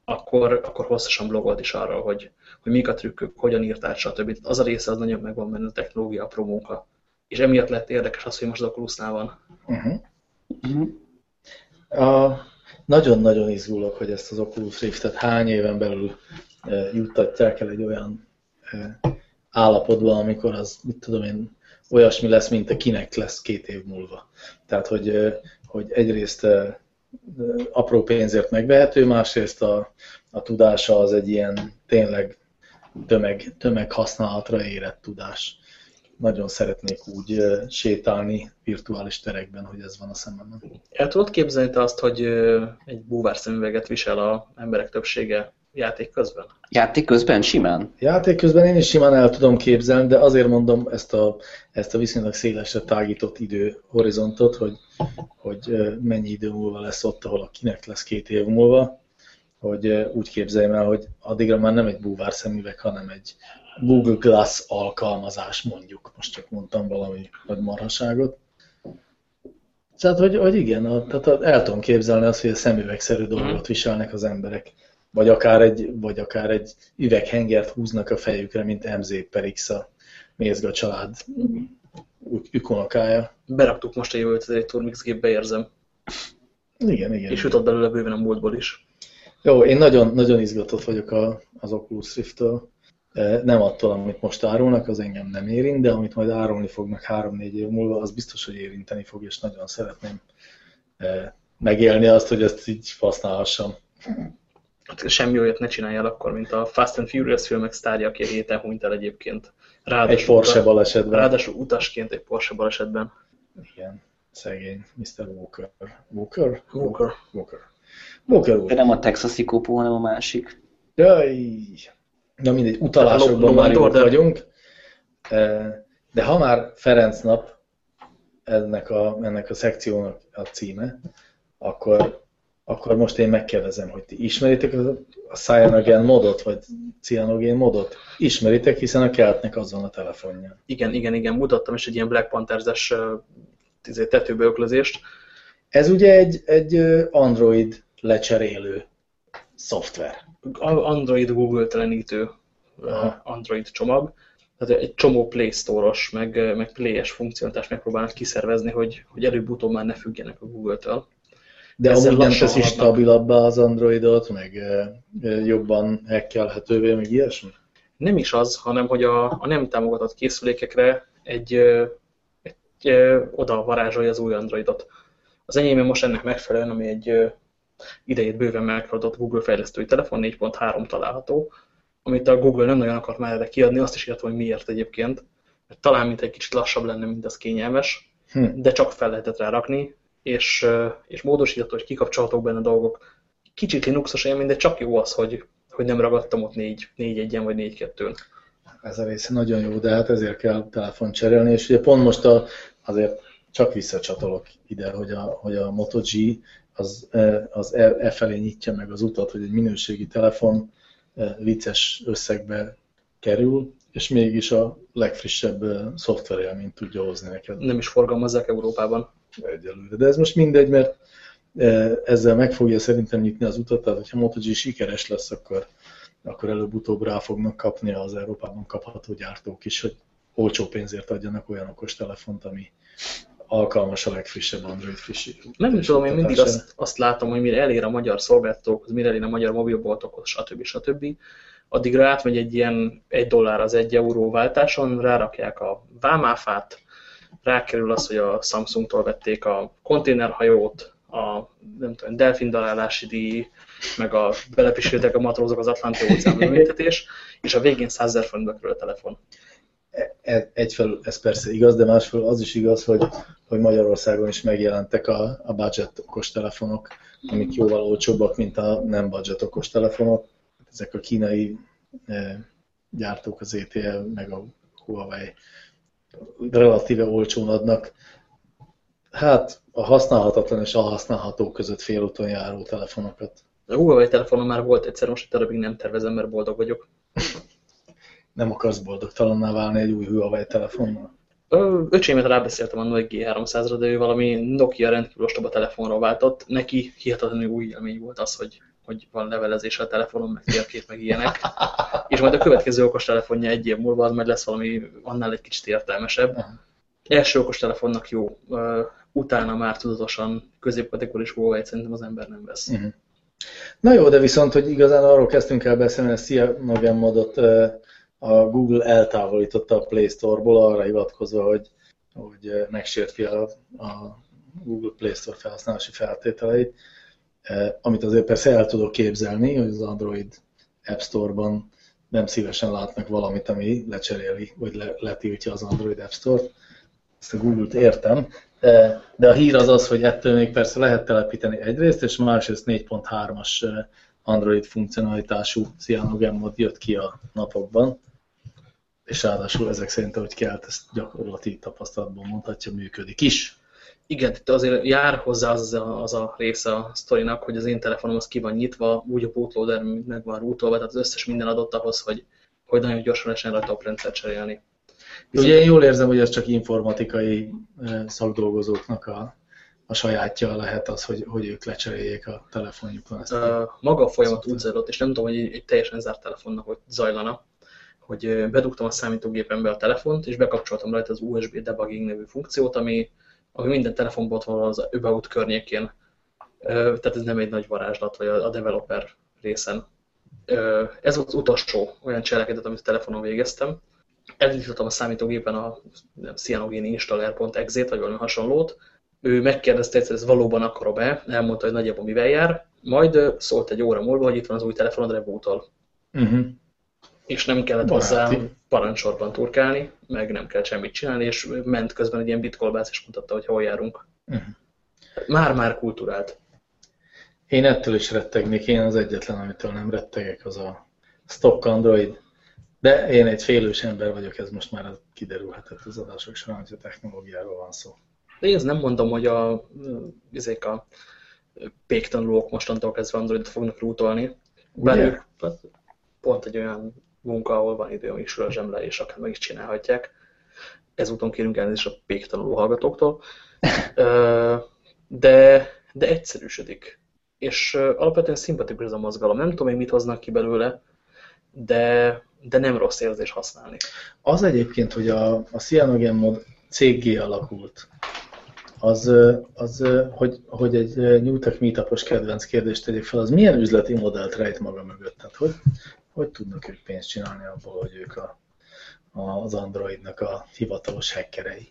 akkor, akkor hosszasan blogolt is arra, hogy, hogy mik a trükkök, hogyan írt át, stb. Az a része az nagyon megvan benne a technológia, a promóka. És emiatt lett érdekes az, hogy most az Oculusnál van. Uh -huh. Uh -huh. Nagyon-nagyon izgulok, hogy ezt az Oculus Riftet hány éven belül e, juttatják el egy olyan e, állapotban, amikor az, mit tudom én, olyasmi lesz, mint a kinek lesz két év múlva. Tehát, hogy, hogy egyrészt apró pénzért megvehető, másrészt a, a tudása az egy ilyen tényleg tömeg, tömeghasználatra érett tudás. Nagyon szeretnék úgy sétálni virtuális terekben, hogy ez van a szememben. El tudod képzelni te azt, hogy egy búvár szemüveget visel a emberek többsége játék közben? Játék közben simán? Játék közben én is simán el tudom képzelni, de azért mondom ezt a, ezt a viszonylag szélesre tágított időhorizontot, hogy, hogy mennyi idő múlva lesz ott, ahol a kinek lesz két év múlva, hogy úgy képzeljem el, hogy addigra már nem egy búvár szemüveg, hanem egy Google Glass alkalmazás mondjuk. Most csak mondtam valami nagy marhaságot. Tehát, hogy, hogy igen, a, tehát el tudom képzelni azt, hogy a szemüvegszerű dolgot mhm. viselnek az emberek vagy akár egy, vagy akár egy üveghengert húznak a fejükre, mint MZ per X a Mézga család ükonokája. Beraktuk most a jövőt egy Turmix gépbe, érzem. Igen, igen. És jutott belőle bőven a múltból is. Jó, én nagyon, nagyon izgatott vagyok a, az Oculus Rift-től. Nem attól, amit most árulnak, az engem nem érint, de amit majd árulni fognak három-négy év múlva, az biztos, hogy érinteni fog, és nagyon szeretném e, megélni azt, hogy ezt így használhassam semmi olyat ne csináljál akkor, mint a Fast and Furious filmek sztárja, aki héten hunyt el egyébként. Ráadásul egy Porsche balesetben. Ráadásul utasként egy Porsche balesetben. Igen, szegény Mr. Walker. Walker? Walker. Walker. Walker úr. De nem a texasi kopó, hanem a másik. Jaj. Na mindegy, utalásokban már jók vagyunk. De ha már Ferenc nap ennek a, ennek a szekciónak a címe, akkor akkor most én megkérdezem, hogy ti ismeritek a cyanogen modot, vagy cianogén modot? Ismeritek, hiszen a keltnek az van a telefonja. Igen, igen, igen, mutattam is egy ilyen Black Panthers-es uh, tetőbeöklözést. Ez ugye egy, egy Android lecserélő szoftver. Android Google telenítő Android csomag. Tehát egy csomó Play Store-os, meg, meg Play-es funkcionálást megpróbálnak kiszervezni, hogy, hogy előbb-utóbb már ne függjenek a Google-től. De amúgy nem teszi stabilabbá az Androidot, meg jobban hackelhetővé, meg ilyesmi? Nem is az, hanem hogy a, a nem támogatott készülékekre egy, egy, egy oda varázsolja az új Androidot. Az enyémben most ennek megfelelően, ami egy idejét bőven meghaladott Google fejlesztői telefon, 4.3 található, amit a Google nem nagyon akart már erre kiadni, azt is írtam, hogy miért egyébként, mert talán mint egy kicsit lassabb lenne, mint az kényelmes, hm. de csak fel lehetett rá rakni, és, és módosítható, hogy kikapcsolhatók benne dolgok. Kicsit Linuxos élmény, de csak jó az, hogy, hogy nem ragadtam ott 4, 4 1 vagy 4 2 Ez a része nagyon jó, de hát ezért kell telefon cserélni, és ugye pont most a, azért csak visszacsatolok ide, hogy a, hogy a Moto G az, az e, e felé nyitja meg az utat, hogy egy minőségi telefon vicces összegbe kerül, és mégis a legfrissebb szoftverélményt tudja hozni neked. Nem is forgalmazzák Európában. Egyelőre. De ez most mindegy, mert ezzel meg fogja szerintem nyitni az utat, tehát hogyha MotoG sikeres lesz, akkor, akkor előbb-utóbb rá fognak kapni az Európában kapható gyártók is, hogy olcsó pénzért adjanak olyan okos telefont, ami alkalmas a legfrissebb Android frissítő. Nem tudom, én mindig azt, azt látom, hogy mire elér a magyar szolgáltatókhoz, mire elér a magyar mobilboltokhoz, stb. stb. Addigra átmegy egy ilyen egy dollár az egy euró váltáson, rárakják a vámáfát, rákerül az, hogy a Samsungtól vették a konténerhajót, a nem tudom, delfin dalálási díj, meg a belepisültek a matrózok az Atlanti óceán bővítetés, és a végén 100 ezer forintba a telefon. E, e, egyfelől ez persze igaz, de másfelől az is igaz, hogy, hogy Magyarországon is megjelentek a, a budget okos telefonok, amik jóval olcsóbbak, mint a nem budget okos telefonok. Ezek a kínai e, gyártók, az ETL, meg a Huawei relatíve olcsón adnak. Hát a használhatatlan és a használható között félúton járó telefonokat. A Huawei telefonon már volt egyszer, most egy darabig nem tervezem, mert boldog vagyok. nem akarsz boldogtalanná válni egy új Huawei telefonnal? Öcsémet rábeszéltem a Nokia G300-ra, de ő valami Nokia rendkívül ostoba telefonról váltott. Neki hihetetlenül új élmény volt az, hogy, hogy van levelezés a telefonon, meg térkép, meg ilyenek. És majd a következő okos telefonja egy év múlva az majd lesz valami annál egy kicsit értelmesebb. Uh -huh. Első okos telefonnak jó, utána már tudatosan középkategóris Huawei szerintem az ember nem vesz. Uh -huh. Na jó, de viszont, hogy igazán arról kezdtünk el beszélni, hogy Szia modot a Google eltávolította a Play Store-ból arra hivatkozva, hogy, hogy megsérti a, a Google Play Store felhasználási feltételeit, amit azért persze el tudok képzelni, hogy az Android App Store-ban nem szívesen látnak valamit, ami lecseréli, vagy le, letiltja az Android App Store-t. Ezt a Google-t értem, de a hír az az, hogy ettől még persze lehet telepíteni egyrészt, és másrészt 4.3-as Android funkcionalitású Cyanogen mod jött ki a napokban, és ráadásul ezek szerint, ahogy kell, ezt gyakorlati tapasztalatban mondhatja, működik is. Igen, itt azért jár hozzá az a, az a része a sztorinak, hogy az én telefonom az ki van nyitva, úgy a bootloader meg van rútolva, tehát az összes minden adott ahhoz, hogy, hogy nagyon gyorsan lehessen rajta a rendszert cserélni. Viszont... Ugye én jól érzem, hogy ez csak informatikai szakdolgozóknak a, a sajátja lehet az, hogy, hogy ők lecseréljék a telefonjukon. Ezt uh, maga a folyamat úgy zajlott, és nem tudom, hogy egy, egy teljesen zárt telefonnak hogy zajlana, hogy bedugtam a számítógépembe a telefont, és bekapcsoltam rajta az USB debugging nevű funkciót, ami, ami minden telefonban van az About környékén. Tehát ez nem egy nagy varázslat, vagy a developer részen. Ez volt az utolsó olyan cselekedet, amit telefonon végeztem. Elindítottam a számítógépen a cyanogen installer.exe-t, vagy valami hasonlót. Ő megkérdezte hogy ez valóban akarom-e, elmondta, hogy nagyjából mivel jár, majd szólt egy óra múlva, hogy itt van az új telefonod, rebootol. Uh mhm. -huh és nem kellett Baráti. hozzá parancsorban turkálni, meg nem kell semmit csinálni, és ment közben egy ilyen bitkolbász, és mutatta, hogy hol járunk. Már-már uh -huh. kulturált. Én ettől is rettegnék, én az egyetlen, amitől nem rettegek, az a stock Android. De én egy félős ember vagyok, ez most már kiderülhetett az adások során, hogy a technológiáról van szó. De én nem mondom, hogy a, ezek a péktanulók mostantól kezdve Androidot fognak rútolni. Bár ők pont egy olyan munka, ahol van idő, hogy sülözsem le, és akár meg is csinálhatják. Ezúton kérünk elnézést a péktanuló hallgatóktól. De, de egyszerűsödik. És alapvetően szimpatikus ez a mozgalom. Nem tudom még mit hoznak ki belőle, de, de nem rossz érzés használni. Az egyébként, hogy a, a CyanogenMod céggé alakult, az, az hogy, hogy egy ö, Newtek meetupos kedvenc kérdést tegyek fel, az milyen üzleti modellt rejt maga mögött? Tehát hogy, hogy tudnak ők pénzt csinálni abból, hogy ők a, a, az Androidnak a hivatalos hackerei?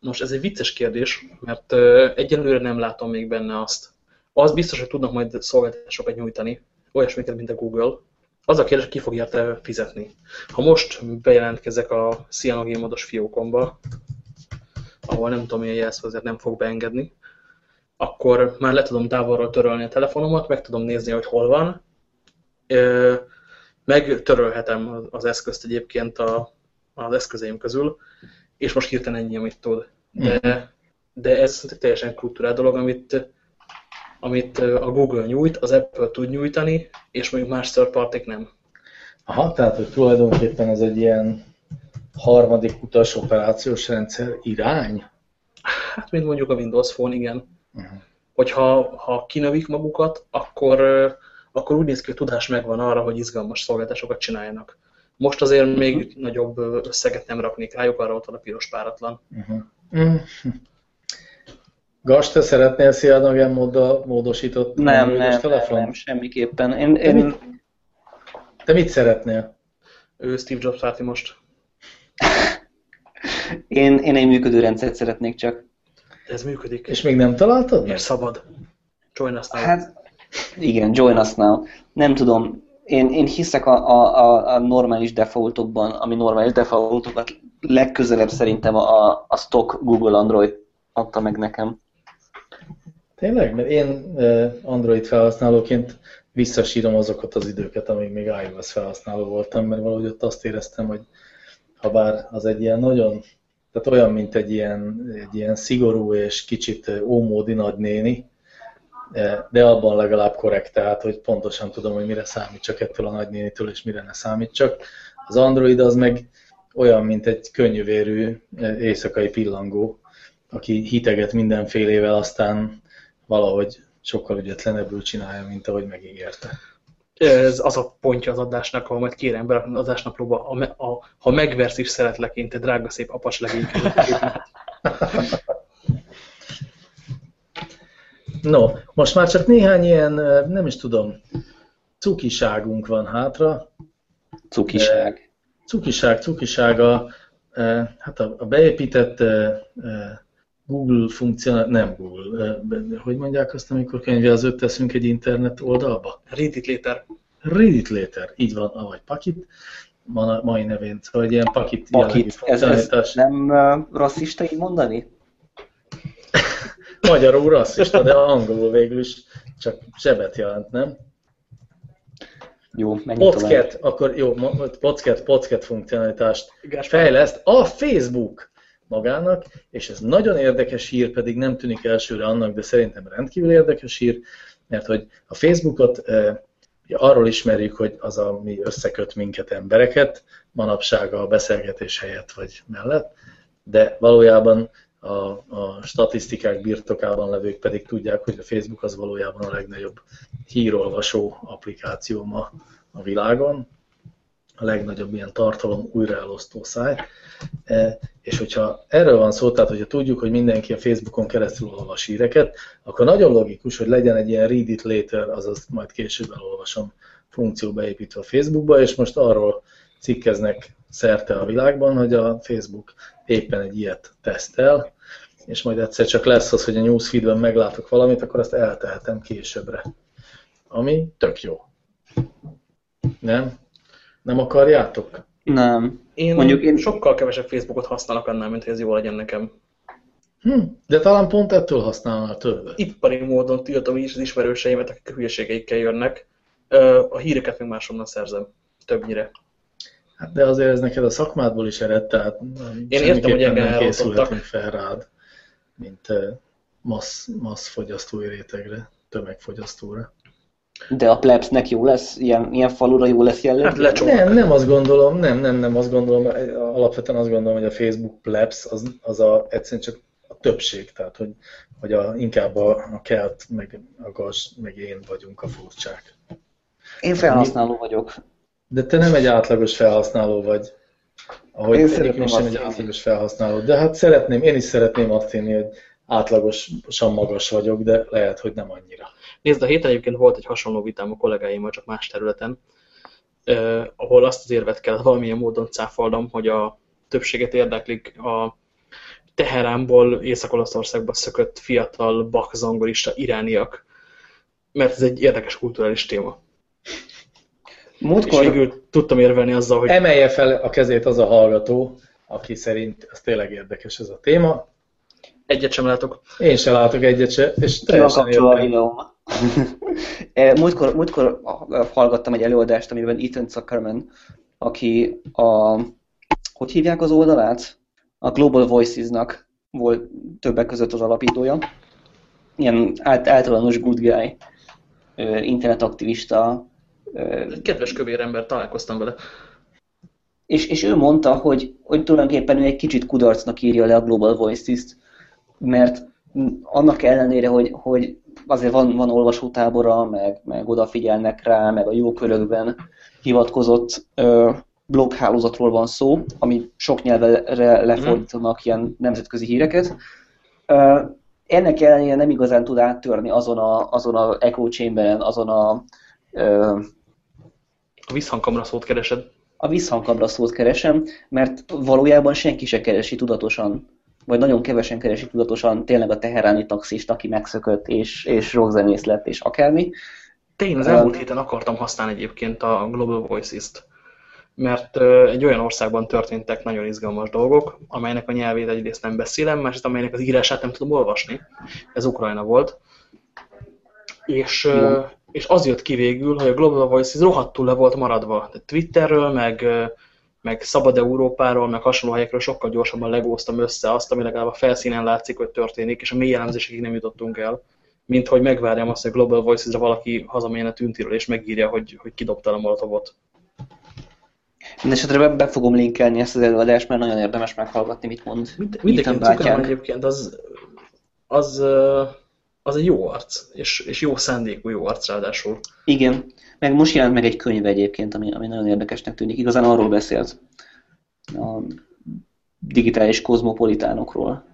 Nos, ez egy vicces kérdés, mert egyelőre nem látom még benne azt. Az biztos, hogy tudnak majd szolgáltatásokat nyújtani, olyasmiket, mint a Google. Az a kérdés, ki fog érte fizetni. Ha most bejelentkezek a CyanogenModos fiókomba, ahol nem tudom, milyen jelszózat nem fog beengedni, akkor már le tudom távolról törölni a telefonomat, meg tudom nézni, hogy hol van. Megtörölhetem az eszközt egyébként a, az eszközeim közül, és most hirtelen ennyi, amit tud. De, de ez egy teljesen kultúrál dolog, amit, amit a Google nyújt, az Apple tud nyújtani, és mondjuk más third nem. Aha, tehát hogy tulajdonképpen ez egy ilyen harmadik utas operációs rendszer irány? Hát, mint mondjuk a Windows Phone, igen. Uh-huh. Hogyha ha kinövik magukat, akkor, akkor úgy néz ki, hogy tudás megvan arra, hogy izgalmas szolgáltásokat csináljanak. Most azért még nagyobb összeget nem raknék rájuk, arra ott van a piros páratlan. Uh-huh. Mm. Gas, te szeretnél Cyanogen móddal módosított Nem, nem, androidos nem, telefon? nem, semmiképpen. Én, Te én, mit, te mit szeretnél? Ő Steve Jobs párti most. én, én egy működő rendszert szeretnék csak. Ez működik. És még nem találtad? Miért szabad? Join us now. Hát, igen, join us now. Nem tudom, én, én hiszek a, a, a, normális defaultokban, ami normális defaultokat legközelebb szerintem a, a stock Google Android adta meg nekem. Tényleg? Mert én Android felhasználóként visszasírom azokat az időket, amíg még iOS felhasználó voltam, mert valahogy ott azt éreztem, hogy ha bár az egy ilyen nagyon, tehát olyan, mint egy ilyen, egy ilyen szigorú és kicsit ómódi nagynéni, eh, de abban legalább korrekt, tehát hogy pontosan tudom, hogy mire számítsak ettől a nagynénitől, és mire ne számítsak. Az Android az meg olyan, mint egy könnyűvérű eh, éjszakai pillangó, aki hiteget mindenfélével, aztán valahogy sokkal ügyetlenebbül csinálja, mint ahogy megígérte. Ez az a pontja az adásnak, ahol majd kérem be az adásnaplóba, a, a, ha megversz is szeretlek én, te drága szép apas legény. No, most már csak néhány ilyen, nem is tudom, cukiságunk van hátra. Cukiság. Cukiság, cukisága, eh, hát a, a beépített Google funkció, nem Google, hogy mondják azt, amikor könyvelzőt teszünk egy internet oldalba? Read it later. Read it later, így van, avagy Pakit, ma, mai nevén, szóval egy ilyen Pakit, Pakit. Ez, ez nem rasszista így mondani? Magyarul rasszista, de angolul végül is csak zsebet jelent, nem? Jó, menjünk tovább. Podcast, akkor jó, podcast, podcast funkcionalitást Gáspár, fejleszt a Facebook magának, és ez nagyon érdekes hír, pedig nem tűnik elsőre annak, de szerintem rendkívül érdekes hír, mert hogy a Facebookot ugye arról ismerjük, hogy az, ami összeköt minket embereket, manapság a beszélgetés helyett vagy mellett, de valójában a, a statisztikák birtokában levők pedig tudják, hogy a Facebook az valójában a legnagyobb hírolvasó applikáció ma a világon, a legnagyobb ilyen tartalom újraelosztó száj. E, És hogyha erről van szó, tehát hogyha tudjuk, hogy mindenki a Facebookon keresztül olvas híreket, akkor nagyon logikus, hogy legyen egy ilyen read it later, azaz majd később elolvasom funkció beépítve a Facebookba, és most arról cikkeznek szerte a világban, hogy a Facebook éppen egy ilyet tesztel, és majd egyszer csak lesz az, hogy a newsfeedben meglátok valamit, akkor azt eltehetem későbbre. Ami tök jó. Nem? Nem akarjátok? Nem. én, mondjuk én- sokkal kevesebb Facebookot használok annál, mint hogy ez jó legyen nekem. Hm, de talán pont ettől használnál többet. Ipari módon tiltom is az ismerőseimet, akik a hülyeségeikkel jönnek. A híreket még másonnan szerzem. Többnyire. Hát de azért ez neked a szakmádból is ered, tehát értem, hogy engem készülhetünk fel rád, mint, massz, massz fogyasztói rétegre, tömegfogyasztóra. De a plebsnek jó lesz? Ilyen, ilyen falura jó lesz jellegű? Hát. Nem, nem azt gondolom, nem, nem, nem azt gondolom, alapvetően azt gondolom, hogy a Facebook plebs az, az a, egyszerűen csak a többség, tehát hogy, hogy a, inkább a, a kelt, meg a gaz, meg én vagyunk a furcsák. Én felhasználó vagyok. De te nem egy átlagos felhasználó vagy. Ahogy Én szeretném sem egy átlagos felhasználó. De hát szeretném, én is szeretném azt hinni, hogy átlagosan magas vagyok, de lehet, hogy nem annyira. Nézd, a héten egyébként volt egy hasonló vitám a kollégáimmal, csak más területen, eh, ahol azt az érvet kell valamilyen módon cáfolnom, hogy a többséget érdeklik a Teheránból Észak-Olaszországba szökött fiatal bakzangolista irániak, mert ez egy érdekes kulturális téma. És Múltkor, végül tudtam érvelni azzal, hogy Emelje fel a kezét az a hallgató, aki szerint ez tényleg érdekes ez a téma. egyet sem látok. Én se látok egyet se, és teljesen a videóm. Eh, múltkor, múltkor hallgattam egy előadást, amiben Ethan Zuckerman, aki a, hogy hívják az oldalát? A Global Voices-nak volt többek között az alapítója. Ilyen át, általános good guy, internetaktivista, Egy kedves kövér ember, találkoztam vele. és, és ő mondta, hogy, hogy tulajdonképpen ő egy kicsit kudarcnak írja le a Global Voices-t, mert annak ellenére, hogy, hogy azért van, van olvasótábora, meg, meg odafigyelnek rá, meg a jó körökben hivatkozott ö, bloghálózatról van szó, ami sok nyelvre lefordítanak ilyen nemzetközi híreket. Ö, ennek ellenére nem igazán tud áttörni azon a, azon a echo chamberen, azon a ö, A visszhangkamra szót keresed. a visszhangkamra szót keresem, mert valójában senki se keresi tudatosan, vagy nagyon kevesen keresi tudatosan tényleg a teheráni taxist, aki megszökött, és, és rockzenész lett, és akármi. Én az elmúlt héten akartam használni egyébként a Global Voices-t, mert egy olyan országban történtek nagyon izgalmas dolgok, amelynek a nyelvét egyrészt nem beszélem, másrészt amelynek az írását nem tudom olvasni. Ez Ukrajna volt. És, Igen. És az jött ki végül, hogy a Global Voices rohadtul le volt maradva. De Twitterről, meg, meg Szabad Európáról, meg hasonló helyekről sokkal gyorsabban legóztam össze azt, ami legalább a felszínen látszik, hogy történik, és a mély elemzésekig nem jutottunk el mint hogy megvárjam azt, hogy Global Voices-re valaki hazamélyen a tüntiről, és megírja, hogy, hogy kidobta a molotovot. Mindenesetre be, fogom linkelni ezt az előadást, mert nagyon érdemes meghallgatni, mit mond Mind, Zuckerman bátyánk. egyébként az, az, az egy jó arc, és, és jó szándékú jó arc ráadásul. Igen, meg most jelent meg egy könyv egyébként, ami, ami nagyon érdekesnek tűnik. Igazán arról beszélt. A digitális kozmopolitánokról.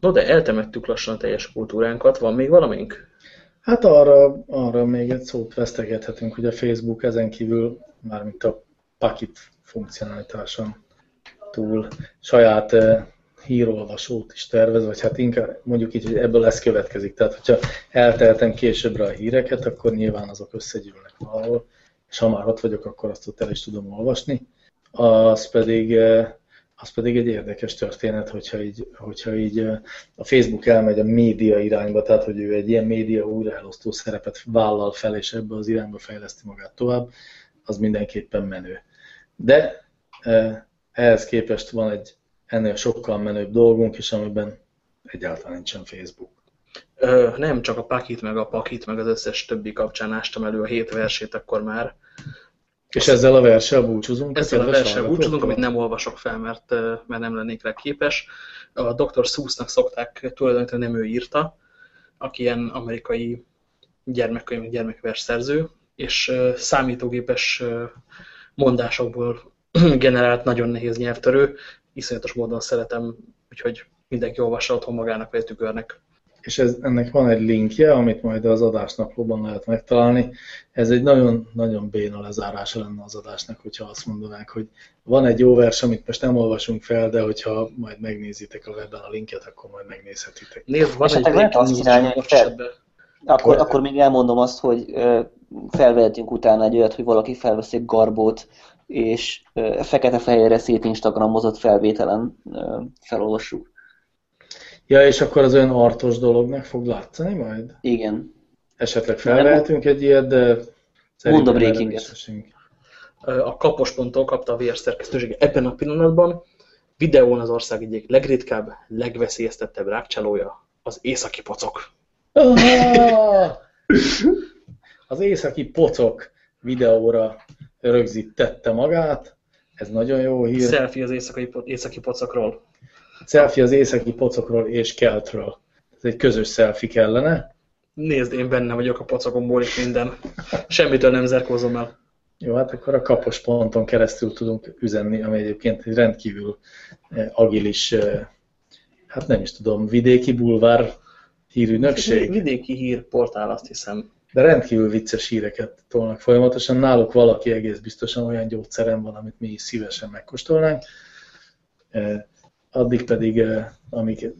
No, de eltemettük lassan a teljes kultúránkat, van még valamink? Hát arra, arra még egy szót vesztegethetünk, hogy a Facebook ezen kívül, mármint a Pakit funkcionalitáson túl saját eh, hírolvasót is tervez, vagy hát inkább mondjuk így, hogy ebből ez következik. Tehát, hogyha elteltem későbbre a híreket, akkor nyilván azok összegyűlnek valahol, és ha már ott vagyok, akkor azt ott el is tudom olvasni. Az pedig, eh, az pedig egy érdekes történet, hogyha így, hogyha így eh, a Facebook elmegy a média irányba, tehát hogy ő egy ilyen média újraelosztó szerepet vállal fel, és ebbe az irányba fejleszti magát tovább, az mindenképpen menő. De eh, ehhez képest van egy ennél sokkal menőbb dolgunk is, amiben egyáltalán nincsen Facebook. Ö, nem csak a Pakit, meg a Pakit, meg az összes többi kapcsán ástam elő a hét versét akkor már. És ezzel a verssel búcsúzunk? Ezzel a versen búcsúzunk, amit nem olvasok fel, mert, mert nem lennék rá képes. A Dr. Seussnak szokták tulajdonképpen nem ő írta, aki ilyen amerikai gyermekkönyv, gyermekvers szerző, és számítógépes mondásokból generált nagyon nehéz nyelvtörő. Iszonyatos módon szeretem, úgyhogy mindenki olvassa otthon magának vagy a tükörnek. És ez, ennek van egy linkje, amit majd az adásnaplóban lehet megtalálni. Ez egy nagyon-nagyon béna lezárása lenne az adásnak, hogyha azt mondanánk, hogy van egy jó vers, amit most nem olvasunk fel, de hogyha majd megnézitek a webben a linket, akkor majd megnézhetitek. Nézd, van Esetleg egy lehet azt csinálni, hogy fel- ebbe. Akkor, Akkor- akkor még elmondom azt, hogy felvehetünk utána egy olyat, hogy valaki felveszi egy garbót, és fekete-fehérre szétinstagramozott felvételen ö, felolvassuk. Ja, és akkor az olyan artos dolognak fog látszani majd? Igen. Esetleg felvehetünk egy ilyet, de Mondd a breakinget. a kapos.tól kapta a VR szerkesztőség ebben a pillanatban. Videón az ország egyik legritkább, legveszélyeztettebb rákcsálója, Az északi pocok. Ah! Az északi pocok videóra rögzítette magát. Ez nagyon jó hír. Selfie az északi, északi pocokról. Selfie az északi pocokról és keltről. Ez egy közös selfie kellene. Nézd, én benne vagyok a pocokomból is minden. Semmitől nem zerkózom el. Jó, hát akkor a kapos ponton keresztül tudunk üzenni, ami egyébként egy rendkívül eh, agilis, eh, hát nem is tudom, vidéki bulvár hírügynökség. Vidéki hírportál, azt hiszem. De rendkívül vicces híreket tolnak folyamatosan. Náluk valaki egész biztosan olyan gyógyszerem van, amit mi is szívesen megkóstolnánk. Eh, addig pedig, amíg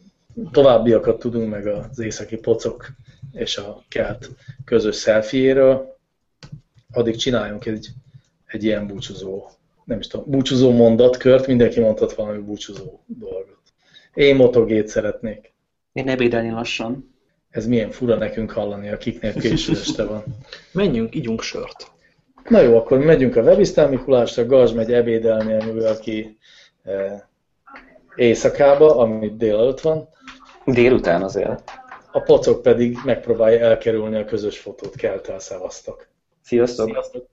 továbbiakat tudunk meg az északi pocok és a kelt közös szelfiéről, addig csináljunk egy, egy ilyen búcsúzó, nem is tudom, búcsúzó mondatkört, mindenki mondhat valami búcsúzó dolgot. Én motogét szeretnék. Én ebédelni lassan. Ez milyen fura nekünk hallani, akiknél késő este van. Menjünk, ígyunk sört. Na jó, akkor megyünk a Webisztán Mikulásra, Gazs megy ebédelni a New Yorki eh, éjszakába, ami délelőtt van. Délután azért. A pocok pedig megpróbálja elkerülni a közös fotót, keltel szevasztok. Sziasztok! Sziasztok!